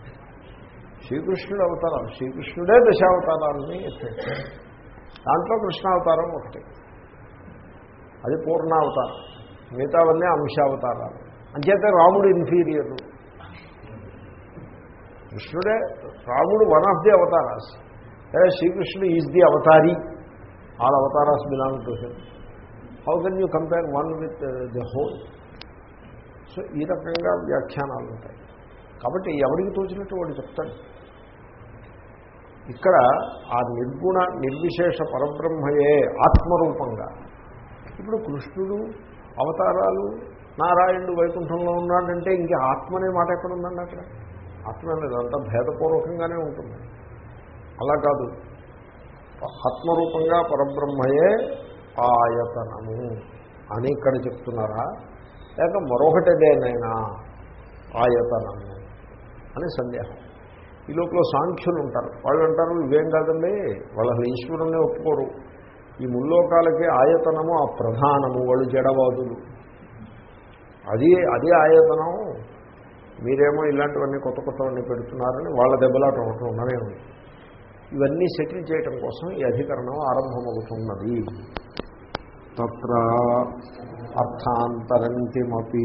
S1: శ్రీకృష్ణుడు అవతారం శ్రీకృష్ణుడే దశావతారాలని ఎత్తాడు దాంట్లో కృష్ణావతారం ఒకటి. అది పూర్ణావతారం. మిగతావన్నీ అంశావతారాలు. అంచేతే రాముడు ఇన్ఫీరియర్ కృష్ణుడే రాముడు వన్ ఆఫ్ ది అవతారాస్ అదే శ్రీకృష్ణుడు is the అవతారి all avatars belong to him how can you compare one with the whole so ఈ రకంగా వ్యాఖ్యానాలు ఉంటాయి. కాబట్టి ఎవరికి తోచినట్టు వాడు చెప్తాడు. ఇక్కడ ఆ నిర్గుణ నిర్విశేష పరబ్రహ్మయే ఆత్మరూపంగా. ఇప్పుడు కృష్ణుడు అవతారాలు నారాయణుడు వైకుంఠంలో ఉన్నాడంటే ఇంక ఆత్మ అనే మాట ఎక్కడ ఉందండి అక్కడ? ఆత్మ అనేది అంతా భేదపూర్వకంగానే ఉంటుంది. అలా కాదు. ఆత్మరూపంగా పరబ్రహ్మయే ఆయతనము అని ఇక్కడ చెప్తున్నారా? లేక మరొకటిదేనైనా ఆయతనము అని సందేహం. ఈ లోపల సాంఖ్యులు ఉంటారు. వాళ్ళు అంటారు ఇవేం కాదండి? వాళ్ళ అసలు ఈశ్వరుణ్ణి ఒప్పుకోరు. ఈ ముల్లోకాలకి ఆయతనము ఆ ప్రధానము. వాళ్ళు జడవాదులు. అది అదే ఆయతనం. మీరేమో ఇలాంటివన్నీ కొత్త కొత్తవన్నీ పెడుతున్నారని వాళ్ళ దెబ్బలాట ఒకటి ఉన్నదే ఉంది. ఇవన్నీ సెటిల్ చేయటం కోసం ఈ అధికరణం ఆరంభమవుతున్నది. తత్ర అర్థాంతరంకిమపి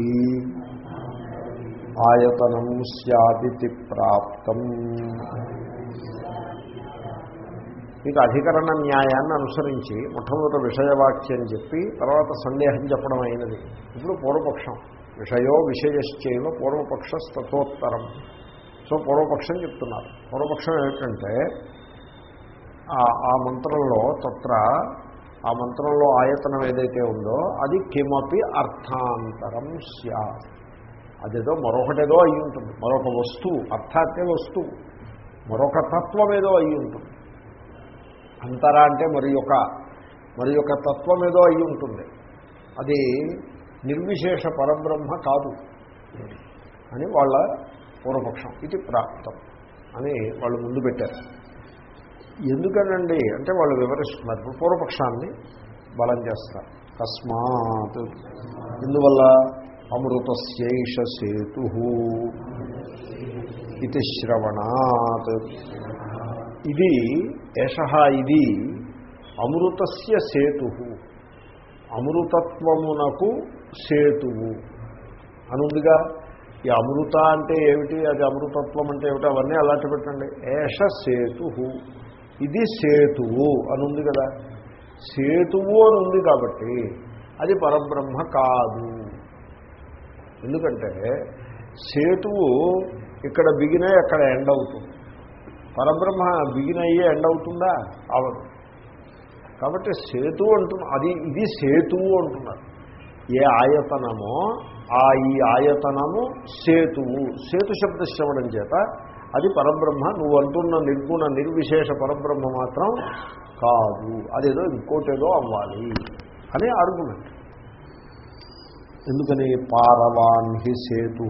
S1: ఆయతనం స్యాదితి ప్రాప్తం. మీకు అధికరణ న్యాయాన్ని అనుసరించి మొట్టమొదటి విషయవాక్యం చెప్పి తర్వాత సందేహం చెప్పడం అయినది. ఇప్పుడు పూర్వపక్షం. విషయో విషయశ్చైవ పూర్వపక్ష తథోత్తరం సో పూర్వపక్షం చెప్తున్నారు. పూర్వపక్షం ఏమిటంటే ఆ మంత్రంలో తత్ర ఆ మంత్రంలో ఆయతనం ఏదైతే ఉందో అది కిమపి అర్థాంతరం స్యాత్. అదేదో మరొకటేదో అయి ఉంటుంది. మరొక వస్తువు అర్థాత్తే వస్తువు. మరొక తత్వం ఏదో అయి ఉంటుంది. అంతరా అంటే మరి యొక్క మరి యొక్క తత్వం ఏదో అయి ఉంటుంది. అది నిర్విశేష పరబ్రహ్మ కాదు అని వాళ్ళ పూర్వపక్షం. ఇది ప్రాప్తం అని వాళ్ళు ముందు పెట్టారు. ఎందుకనండి? అంటే వాళ్ళు వివరిస్తున్నారు పూర్వపక్షాన్ని బలం చేస్తారు. తస్మాత్. ఇందువల్ల అమృతస్యైష సేతు ఇది శ్రవణాత్. ఇది ఏష ఇది అమృతస్య సేతు. అమృతత్వమునకు సేతువు. అనుందిగా ఈ అమృత అంటే ఏమిటి? అది అమృతత్వం అంటే ఏమిటి? అవన్నీ అలాంటి పెట్టండి ఏష సేతు. ఇది సేతువు అనుంది కదా. సేతువు అని ఉంది కాబట్టి అది పరబ్రహ్మ కాదు. ఎందుకంటే సేతువు ఇక్కడ బిగిన అక్కడ ఎండ్ అవుతుంది. పరబ్రహ్మ బిగిన్ అయ్యే ఎండ్ అవుతుందా? అవదు. కాబట్టి సేతు అంటున్నా అది ఇది సేతువు అంటున్నారు. ఏ ఆయతనమో ఆ ఈ ఆయతనము సేతువు. సేతు శబ్ద శ్రవణం చేత అది పరబ్రహ్మ నువ్వు అంటున్న నిర్గుణ నిర్విశేష పరబ్రహ్మ మాత్రం కాదు. అదేదో ఇంకోటేదో అవ్వాలి అనే ఆర్గ్యుమెంట్ ఎందుకని? పారవాన్ హి సేతు.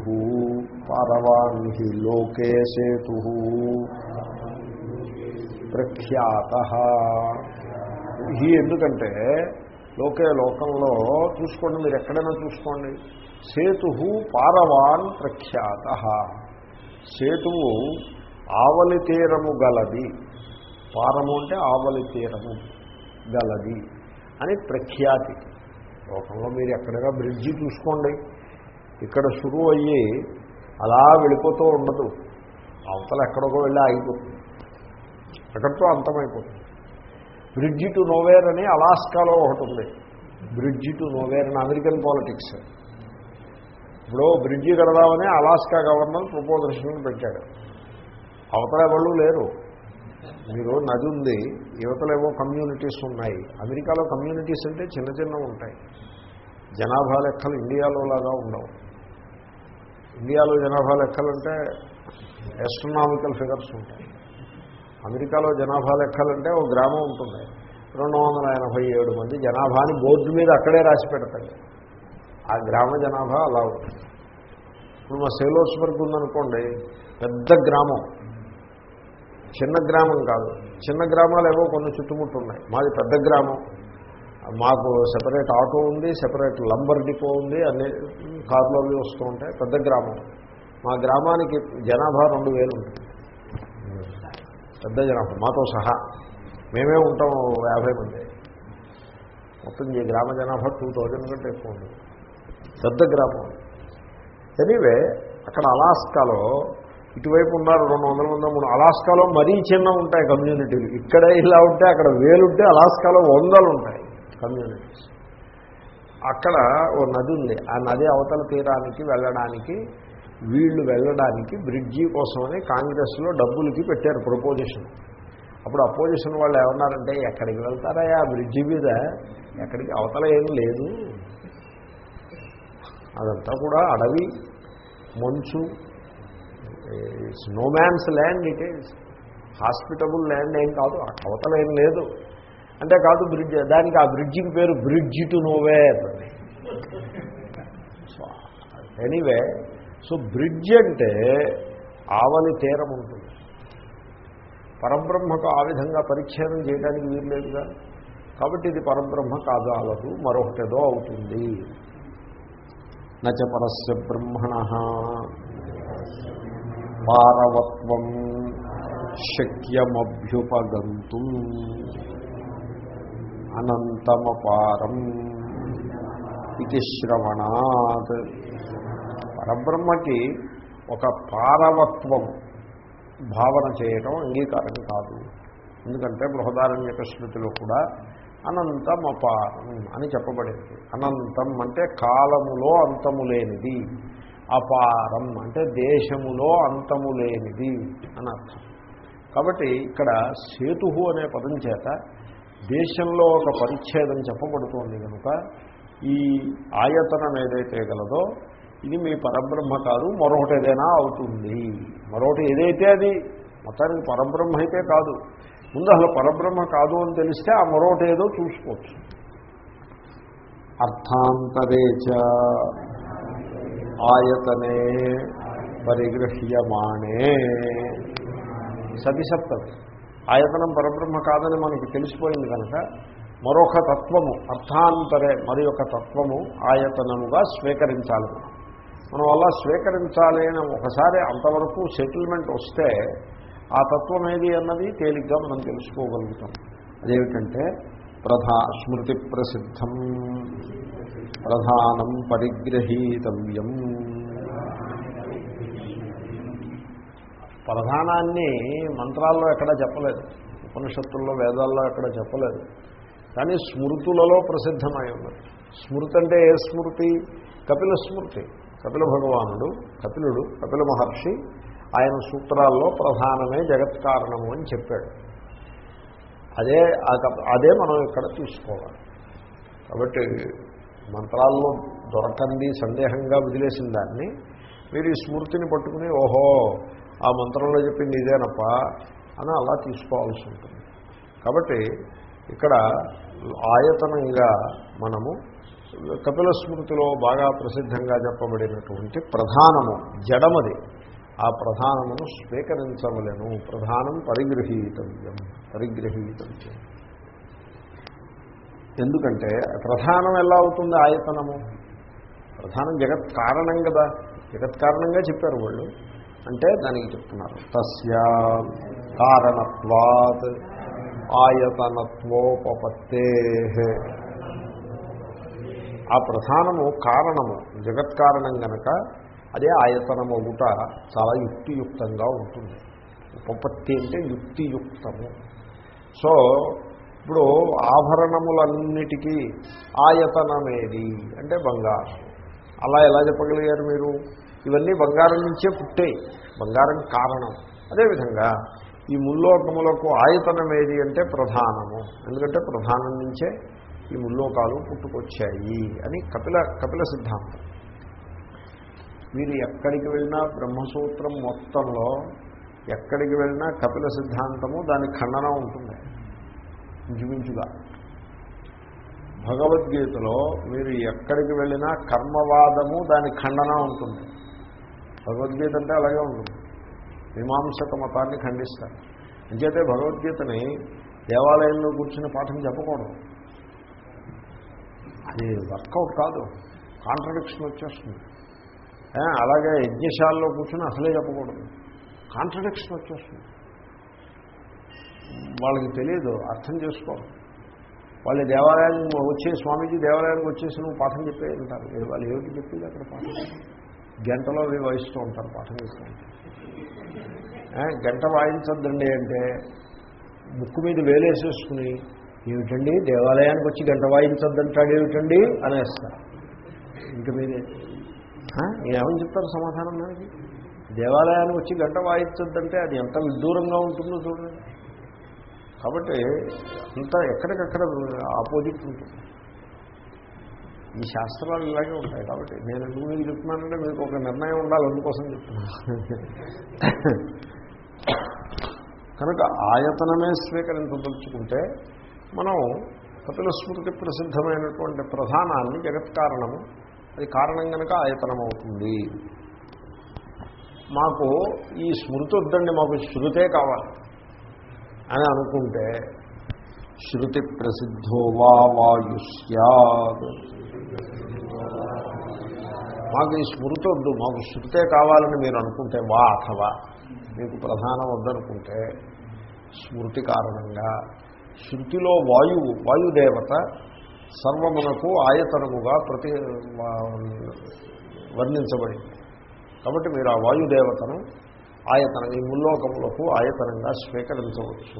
S1: పారవాన్ హి లోకే సేతు. ప్రఖ్యాత. హి ఎందుకంటే లోకే లోకంలో చూసుకోండి మీరు ఎక్కడైనా చూసుకోండి. సేతు పారవాన్ ప్రఖ్యాత. సేతువు ఆవలి తీరము గలది. పారము అంటే ఆవలి తీరము గలది అని ప్రఖ్యాతి. లోకంలో మీరు ఎక్కడైనా బ్రిడ్జి చూసుకోండి. ఇక్కడ షురువు అయ్యి అలా వెళ్ళిపోతూ ఉండదు. అవతల ఎక్కడికో వెళ్ళి ఆగిపోతుంది. అక్కడితో అంతమైపోతుంది. బ్రిడ్జి టు నోవేర్ అని అలాస్కాలో ఒకటి ఉంది. బ్రిడ్జి టు నోవేర్ అని అమెరికన్ పాలిటిక్స్. ఇప్పుడు బ్రిడ్జి కడదామని అలాస్కా గవర్నర్ ప్రపోజల్షన్ పెట్టాడు. అవతల ఎవరు లేరు. మీరు నది ఉంది యువతలేవో కమ్యూనిటీస్ ఉన్నాయి. అమెరికాలో కమ్యూనిటీస్ అంటే చిన్న చిన్న ఉంటాయి. జనాభా లెక్కలు ఇండియాలో లాగా ఉండవు. ఇండియాలో జనాభా లెక్కలంటే ఎస్ట్రనామికల్ ఫిగర్స్ ఉంటాయి. అమెరికాలో జనాభా లెక్కలంటే ఒక గ్రామం ఉంటుంది. రెండు వందల ఎనభై ఏడు మంది జనాభాని బోర్డు మీద అక్కడే రాసి పెడతాడు ఆ గ్రామ జనాభా అలా ఉంటుంది. ఇప్పుడు మా సేలోస్బర్గ్ ఉందనుకోండి పెద్ద గ్రామం. చిన్న గ్రామం కాదు. చిన్న గ్రామాలు ఏవో కొన్ని చుట్టుముట్టు ఉన్నాయి మాది పెద్ద గ్రామం. మాకు సెపరేట్ ఆటో ఉంది సెపరేట్ లంబర్ డిపో ఉంది అన్ని కార్లో అవి వస్తూ ఉంటాయి. పెద్ద గ్రామం. మా గ్రామానికి జనాభా రెండు వేలు ఉంటుంది. పెద్ద జనాభా మాతో సహా. మేమే ఉంటాం యాభై మంది. మొత్తం ఈ గ్రామ జనాభా టూ థౌజండ్ కంటే ఎక్కువ ఉంది. పెద్ద గ్రామం. ఎనీవే అక్కడ అలాస్కాలో ఇటువైపు ఉన్నారు రెండు వందల మంది మూడు అలాస్కాలో మరీ చిన్న ఉంటాయి కమ్యూనిటీలు. ఇక్కడ ఇలా ఉంటే అక్కడ వేలుంటే అలాస్కాలో వందలు ఉంటాయి కమ్యూనిటీస్. అక్కడ ఓ నది ఉంది. ఆ నది అవతల తీరానికి వెళ్ళడానికి వీళ్ళు వెళ్ళడానికి బ్రిడ్జి కోసమని కాంగ్రెస్లో డబ్బులకి పెట్టారు ప్రపోజిషన్. అప్పుడు అపోజిషన్ వాళ్ళు ఏమన్నారంటే ఎక్కడికి వెళ్తారా ఆ బ్రిడ్జి మీద? ఎక్కడికి? అవతల ఏం లేదు. అదంతా కూడా అడవి మంచు no man's land it is hospitable land ఏం కాదు అవతలేం లేదు. అంటే కాదు బ్రిడ్జ్ దానికి ఆ బ్రిడ్జికి పేరు bridge to nowhere. So anyway so bridge అంటే ఆవలి తీరం ఉంటుంది. పరబ్రహ్మకు ఆ విధంగా పరిచ్ఛేదం చేయడానికి వీలు కాబట్టి ఇది పరబ్రహ్మ కాదాలదు మరొకటేదో అవుతుంది. నచ పరస్య బ్రహ్మణ. పారవత్వం శక్యమభ్యుపగంతు అనంతమపారం ఇది శ్రవణాత్. పరబ్రహ్మకి ఒక పారవత్వం భావన చేయటం అంగీకారం కాదు. ఎందుకంటే బృహదారణ్యక శృతిలో కూడా అనంతం అపారం అని చెప్పబడింది. అనంతం అంటే కాలములో అంతము లేనిది. అపారం అంటే దేశములో అంతము లేనిది అని అర్థం. కాబట్టి ఇక్కడ సేతు అనే పదం చేత దేశంలో ఒక పరిచ్ఛేదం చెప్పబడుతోంది కనుక ఈ ఆయతనం ఏదైతే గలదో ఇది మీ పరబ్రహ్మ కాదు మరొకటి ఏదైనా అవుతుంది. మరొకటి ఏదైతే అది మొత్తానికి పరబ్రహ్మ అయితే కాదు. ముందు అసలు పరబ్రహ్మ కాదు అని తెలిస్తే ఆ మరొకటి ఏదో చూసుకోవచ్చు. అర్థాంతరేచ ఆయతనే పరిగృహ్యమాణే సతిసప్తమి. ఆయతనం పరబ్రహ్మ కాదని మనకి తెలిసిపోయింది కనుక మరొక తత్వము అర్థాంతరే మరి యొక్క తత్వము ఆయతనముగా స్వీకరించాలి. మనం మనం అలా స్వీకరించాలి అని ఒకసారి అంతవరకు సెటిల్మెంట్ వస్తే ఆ తత్వం ఏది అన్నది తేలిగ్గా మనం తెలుసుకోగలుగుతాం. అదేమిటంటే ప్రధా స్మృతి ప్రసిద్ధం ప్రధానం పరిగ్రహీతవ్యం. ప్రధానాన్ని మంత్రాల్లో ఎక్కడ చెప్పలేదు. ఉపనిషత్తుల్లో వేదాల్లో ఎక్కడ చెప్పలేదు. కానీ స్మృతులలో ప్రసిద్ధమై ఉన్నది. స్మృతి అంటే ఏ స్మృతి? కపిల స్మృతి. కపిల భగవానుడు కపిలుడు కపిల మహర్షి ఆయన సూత్రాల్లో ప్రధానమే జగత్కారణము అని చెప్పాడు. అదే అదే మనం ఇక్కడ తీసుకోవాలి. కాబట్టి మంత్రాల్లో దొరకంది సందేహంగా వదిలేసిన దాన్ని మీరు ఈ స్మృతిని పట్టుకుని ఓహో ఆ మంత్రంలో చెప్పింది ఇదేనప్ప అని అలా తీసుకోవాల్సి ఉంటుంది. కాబట్టి ఇక్కడ ఆయతనంగా మనము కపిల స్మృతిలో బాగా ప్రసిద్ధంగా చెప్పబడినటువంటి ప్రధానము జడమది. ఆ ప్రధానమును స్వీకరించవలను. ప్రధానం పరిగృహీతవ్యం. పరిగ్రహీతవ్యం ఎందుకంటే ప్రధానం ఎలా అవుతుంది ఆయతనము? ప్రధానం జగత్ కారణం కదా. జగత్ కారణంగా చెప్పారు వాళ్ళు. అంటే దానికి చెప్తున్నారు. తస్య కారణత్వాత్ ఆయతనత్వోపత్తే ఆ ప్రధానము కారణము జగత్ కారణం గనక అదే ఆయతనము ఒకట చాలా యుక్తియుక్తంగా ఉంటుంది. ఉపపత్తి అంటే యుక్తియుక్తము. సో ఇప్పుడు ఆభరణములన్నిటికీ ఆయతనమేది అంటే బంగారం. అలా ఎలా చెప్పగలిగారు మీరు? ఇవన్నీ బంగారం నుంచే పుట్టాయి. బంగారం కారణం. అదేవిధంగా ఈ ముల్లోకములకు ఆయతనమేది అంటే ప్రధానము. ఎందుకంటే ప్రధానం నుంచే ఈ ముల్లోకాలు పుట్టుకొచ్చాయి అని కపిల కపిల సిద్ధాంతం. మీరు ఎక్కడికి వెళ్ళినా బ్రహ్మసూత్రం మొత్తంలో ఎక్కడికి వెళ్ళినా కపిల సిద్ధాంతము దాని ఖండన ఉంటుంది. ఇంచుమించుగా భగవద్గీతలో మీరు ఎక్కడికి వెళ్ళినా కర్మవాదము దాని ఖండన ఉంటుంది. భగవద్గీత అంటే అలాగే ఉంటుంది. మీమాంసక మతాన్ని ఖండిస్తారు. అంచేతే భగవద్గీతని దేవాలయంలో కూర్చుని పాఠం చెప్పకూడదు. అది వర్కౌట్ కాదు. కాంట్రడిక్షన్ వచ్చేస్తుంది. అలాగే యజ్ఞశాలలో కూర్చొని అసలే చెప్పకూడదు. కాంట్రడిక్షన్ వచ్చేస్తుంది. వాళ్ళకి తెలియదు అర్థం చేసుకోరు వాళ్ళు దేవాలయానికి వచ్చే స్వామీజీ దేవాలయానికి వచ్చేసి నువ్వు పాఠం చెప్పే ఉంటారు. వాళ్ళు ఏమిటి చెప్పేది అక్కడ పాఠం? గంటలో అవి వాయిస్తూ ఉంటారు పాఠం చేస్తూ ఉంటారు. గంట వాయించద్దండి అంటే ముక్కు మీద వేలేసేసుకుని ఏమిటండి దేవాలయానికి వచ్చి గంట వాయించద్దంటాడు ఏమిటండి? అనేస్తారు. ఇంక మీరే ఏమని చెప్తారు సమాధానం దానికి దేవాలయానికి వచ్చి గంట వాయించద్దంటే అది ఎంత విదూరంగా ఉంటుందో చూడండి. కాబట్టి అంతా ఎక్కడికక్కడ ఆపోజిట్ ఉంటుంది. ఈ శాస్త్రాలు ఇలాగే ఉంటాయి కాబట్టి నేను ఎందుకు మీకు చెప్తున్నానంటే మీకు ఒక నిర్ణయం ఉండాలి అందుకోసం చెప్తున్నాను. కనుక ఆయతనమే స్వీకరించదలుచుకుంటే మనం కపిల స్మృతి ప్రసిద్ధమైనటువంటి ప్రధానాన్ని జగత్ కారణము అది కారణం కనుక ఆయతనం అవుతుంది మాకు ఈ స్మృతి వద్దండి మాకు శృతే కావాలి. అని అనుకుంటే శృతి ప్రసిద్ధో వా వాయు మాకు ఈ స్మృతి వద్దు మాకు శృతే కావాలని మీరు అనుకుంటే వా అథవా. మీకు ప్రధానం వద్దనుకుంటే స్మృతి కారణంగా శృతిలో వాయువు వాయుదేవత సర్వమునకు ఆయతనముగా ప్రతి వర్ణించబడింది. కాబట్టి మీరు ఆ వాయుదేవతను ఆయతనం ఈ ముల్లోకములకు ఆయతనంగా స్వీకరించవచ్చు.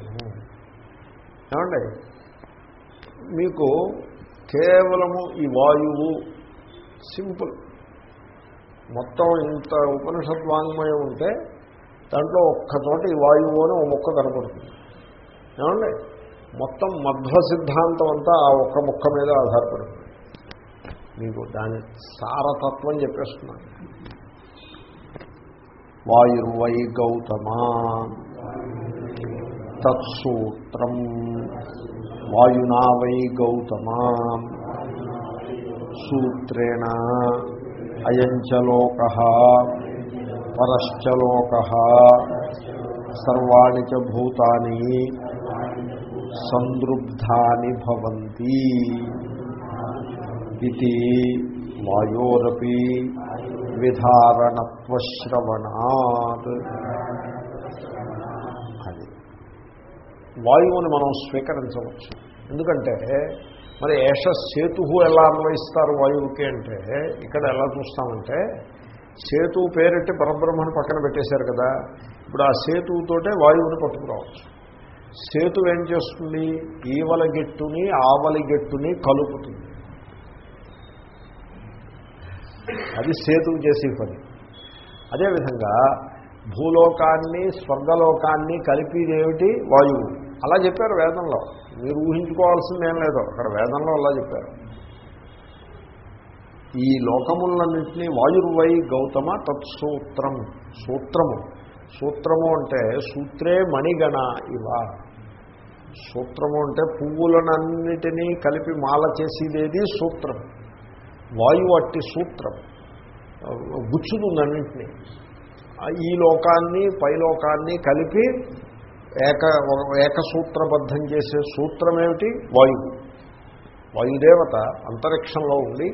S1: ఏమండి? మీకు కేవలము ఈ వాయువు సింపుల్. మొత్తం ఇంత ఉపనిషద్వాంగ్మయం ఉంటే దాంట్లో ఒక్కచోట ఈ వాయువు అని ఒక మొక్క కనపడుతుంది. ఏమండి? మొత్తం మధ్వ సిద్ధాంతం అంతా ఆ ఒక్క మొక్క మీద ఆధారపడుతుంది. మీకు దాని సారతత్వం చెప్పేస్తున్నాను. వాయుర్వై గౌతమా తత్సూత్రం వాయునా వై గౌతమా సూత్రేణ అయంచలోక పరశ్చలోక సర్వాణి చ భూతాని సందృబ్ధాని భవంతి. ఇది వాయోరపి విధారణత్వశ్రవణాత్. అది. వాయువుని మనం స్వీకరించవచ్చు. ఎందుకంటే మరి ఏష సేతు ఎలా అన్వయిస్తారు వాయువుకి అంటే ఇక్కడ ఎలా చూస్తామంటే సేతు పేరెట్టి పరబ్రహ్మను పక్కన పెట్టేశారు కదా ఇప్పుడు ఆ సేతువుతోటే వాయువుని పట్టుకురావచ్చు. సేతు ఏం చేస్తుంది? ఈవల గెట్టుని ఆవలి గెట్టుని కలుపుతుంది. అది సేతువు చేసే పని. అదేవిధంగా భూలోకాన్ని స్వర్గలోకాన్ని కలిపిదేమిటి? వాయువు. అలా చెప్పారు వేదంలో. మీరు ఊహించుకోవాల్సిందేం లేదు. అక్కడ వేదంలో అలా చెప్పారు. ఈ లోకములన్నింటినీ వాయుర్వై గౌతమ తత్సూత్రం. సూత్రము. సూత్రము అంటే సూత్రే మణిగణ ఇవ. సూత్రము అంటే పువ్వులనన్నిటినీ కలిపి మాల చేసేదేది సూత్రం. వాయువు అట్టి సూత్రం గుచ్చుతుందన్నింటినీ ఈ లోకాన్ని పైలోకాన్ని కలిపి ఏక ఏకసూత్రబద్ధం చేసే సూత్రం ఏమిటి వాయువు వాయుదేవత అంతరిక్షంలో ఉండి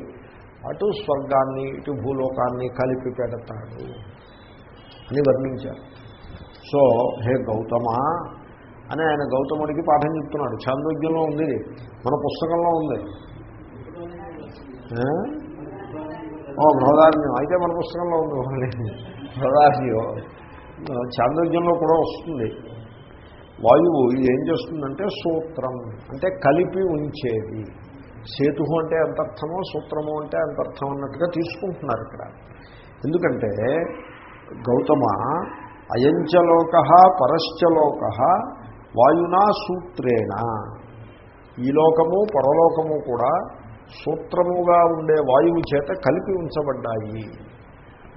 S1: అటు స్వర్గాన్ని ఇటు భూలోకాన్ని కలిపి పెడతాడు అని వర్ణించారు. సో హే గౌతమా అని ఆయన గౌతముడికి పాఠం చెప్తున్నాడు. చాంద్రోగ్యంలో ఉంది మన పుస్తకంలో ఉంది. ఓ బృహదారణ్యం. అయితే మన పుస్తకంలో ఉంది బృహదారణ్యం. చాంద్రోగ్యంలో కూడా వస్తుంది. వాయువు ఇది ఏం చేస్తుందంటే సూత్రం. అంటే కలిపి ఉంచేది. సేతు అంటే అంతర్థమో సూత్రము అంటే అంతర్థం అన్నట్టుగా తీసుకుంటున్నారు ఇక్కడ. ఎందుకంటే గౌతమ అయంచలోక పరశ్చలోక వాయునా సూత్రేణ. ఈ లోకము పరలోకము కూడా సూత్రముగా ఉండే వాయువు చేత కలిపి ఉంచబడ్డాయి.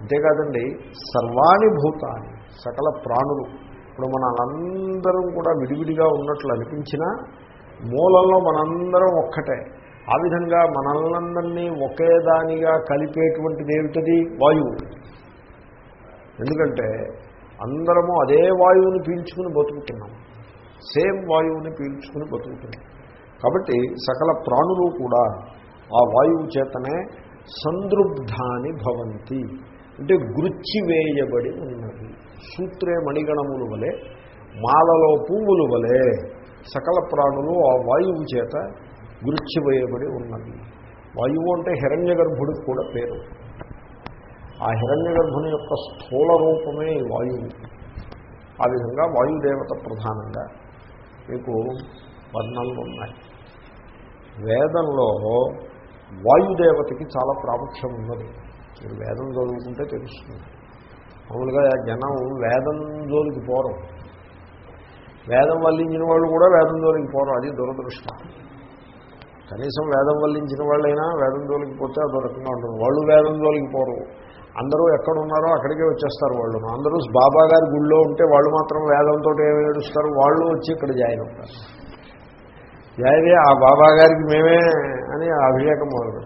S1: అంతేకాదండి సర్వాణి భూతాన్ని సకల ప్రాణులు ఇప్పుడు మనందరం కూడా విడివిడిగా ఉన్నట్లు అనిపించినా మూలంలో మనందరం ఒక్కటే. ఆ విధంగా మనల్నందరినీ ఒకే దానిగా కలిపేటువంటిది ఏమిటది? వాయువు. ఎందుకంటే అందరము అదే వాయువుని పీల్చుకుని బతుకుతున్నాం. సేమ్ వాయువుని పీల్చుకుని బతుకుతున్నాం. కాబట్టి సకల ప్రాణులు కూడా ఆ వాయువు చేతనే సందృబ్ధాని భవంతి. అంటే వేయబడి ఉన్నది. సూత్రే మణిగణములు వలె మాలలో పువ్వులు వలె సకల ప్రాణులు ఆ వాయువు చేత గురిచ్చివేయబడి ఉన్నది. వాయువు అంటే హిరణ్య గర్భుడికి కూడా పేరు. ఆ హిరణ్య గర్భుని యొక్క స్థూల రూపమే వాయువు. ఆ విధంగా వాయుదేవత ప్రధానంగా మీకు వర్ణనలు ఉన్నాయి. వేదంలో వాయుదేవతకి చాలా ప్రాముఖ్యం ఉన్నది. మీరు వేదం చదువుకుంటే తెలుస్తుంది. మామూలుగా జనం వేదం జోలికి పోరు. వేదం వల్లించిన వాళ్ళు కూడా వేదం జోలికి పోరు. అది దురదృష్టం. కనీసం వేదం వల్లించిన వాళ్ళైనా వేదం జోలికి పోతే అదో రకంగా ఉంటుంది. వాళ్ళు వేదం జోలికి పోరు. అందరూ ఎక్కడ ఉన్నారో అక్కడికే వచ్చేస్తారు వాళ్ళు. అందరూ బాబా గారి గుళ్ళో ఉంటే వాళ్ళు మాత్రం వేదంతో ఏమి ఏడుస్తారు? వాళ్ళు వచ్చి ఇక్కడ జాయిన్ అవుతారు. జాయిన్ ఆ బాబా గారికి మేమే అని అభిషేకం మొదలు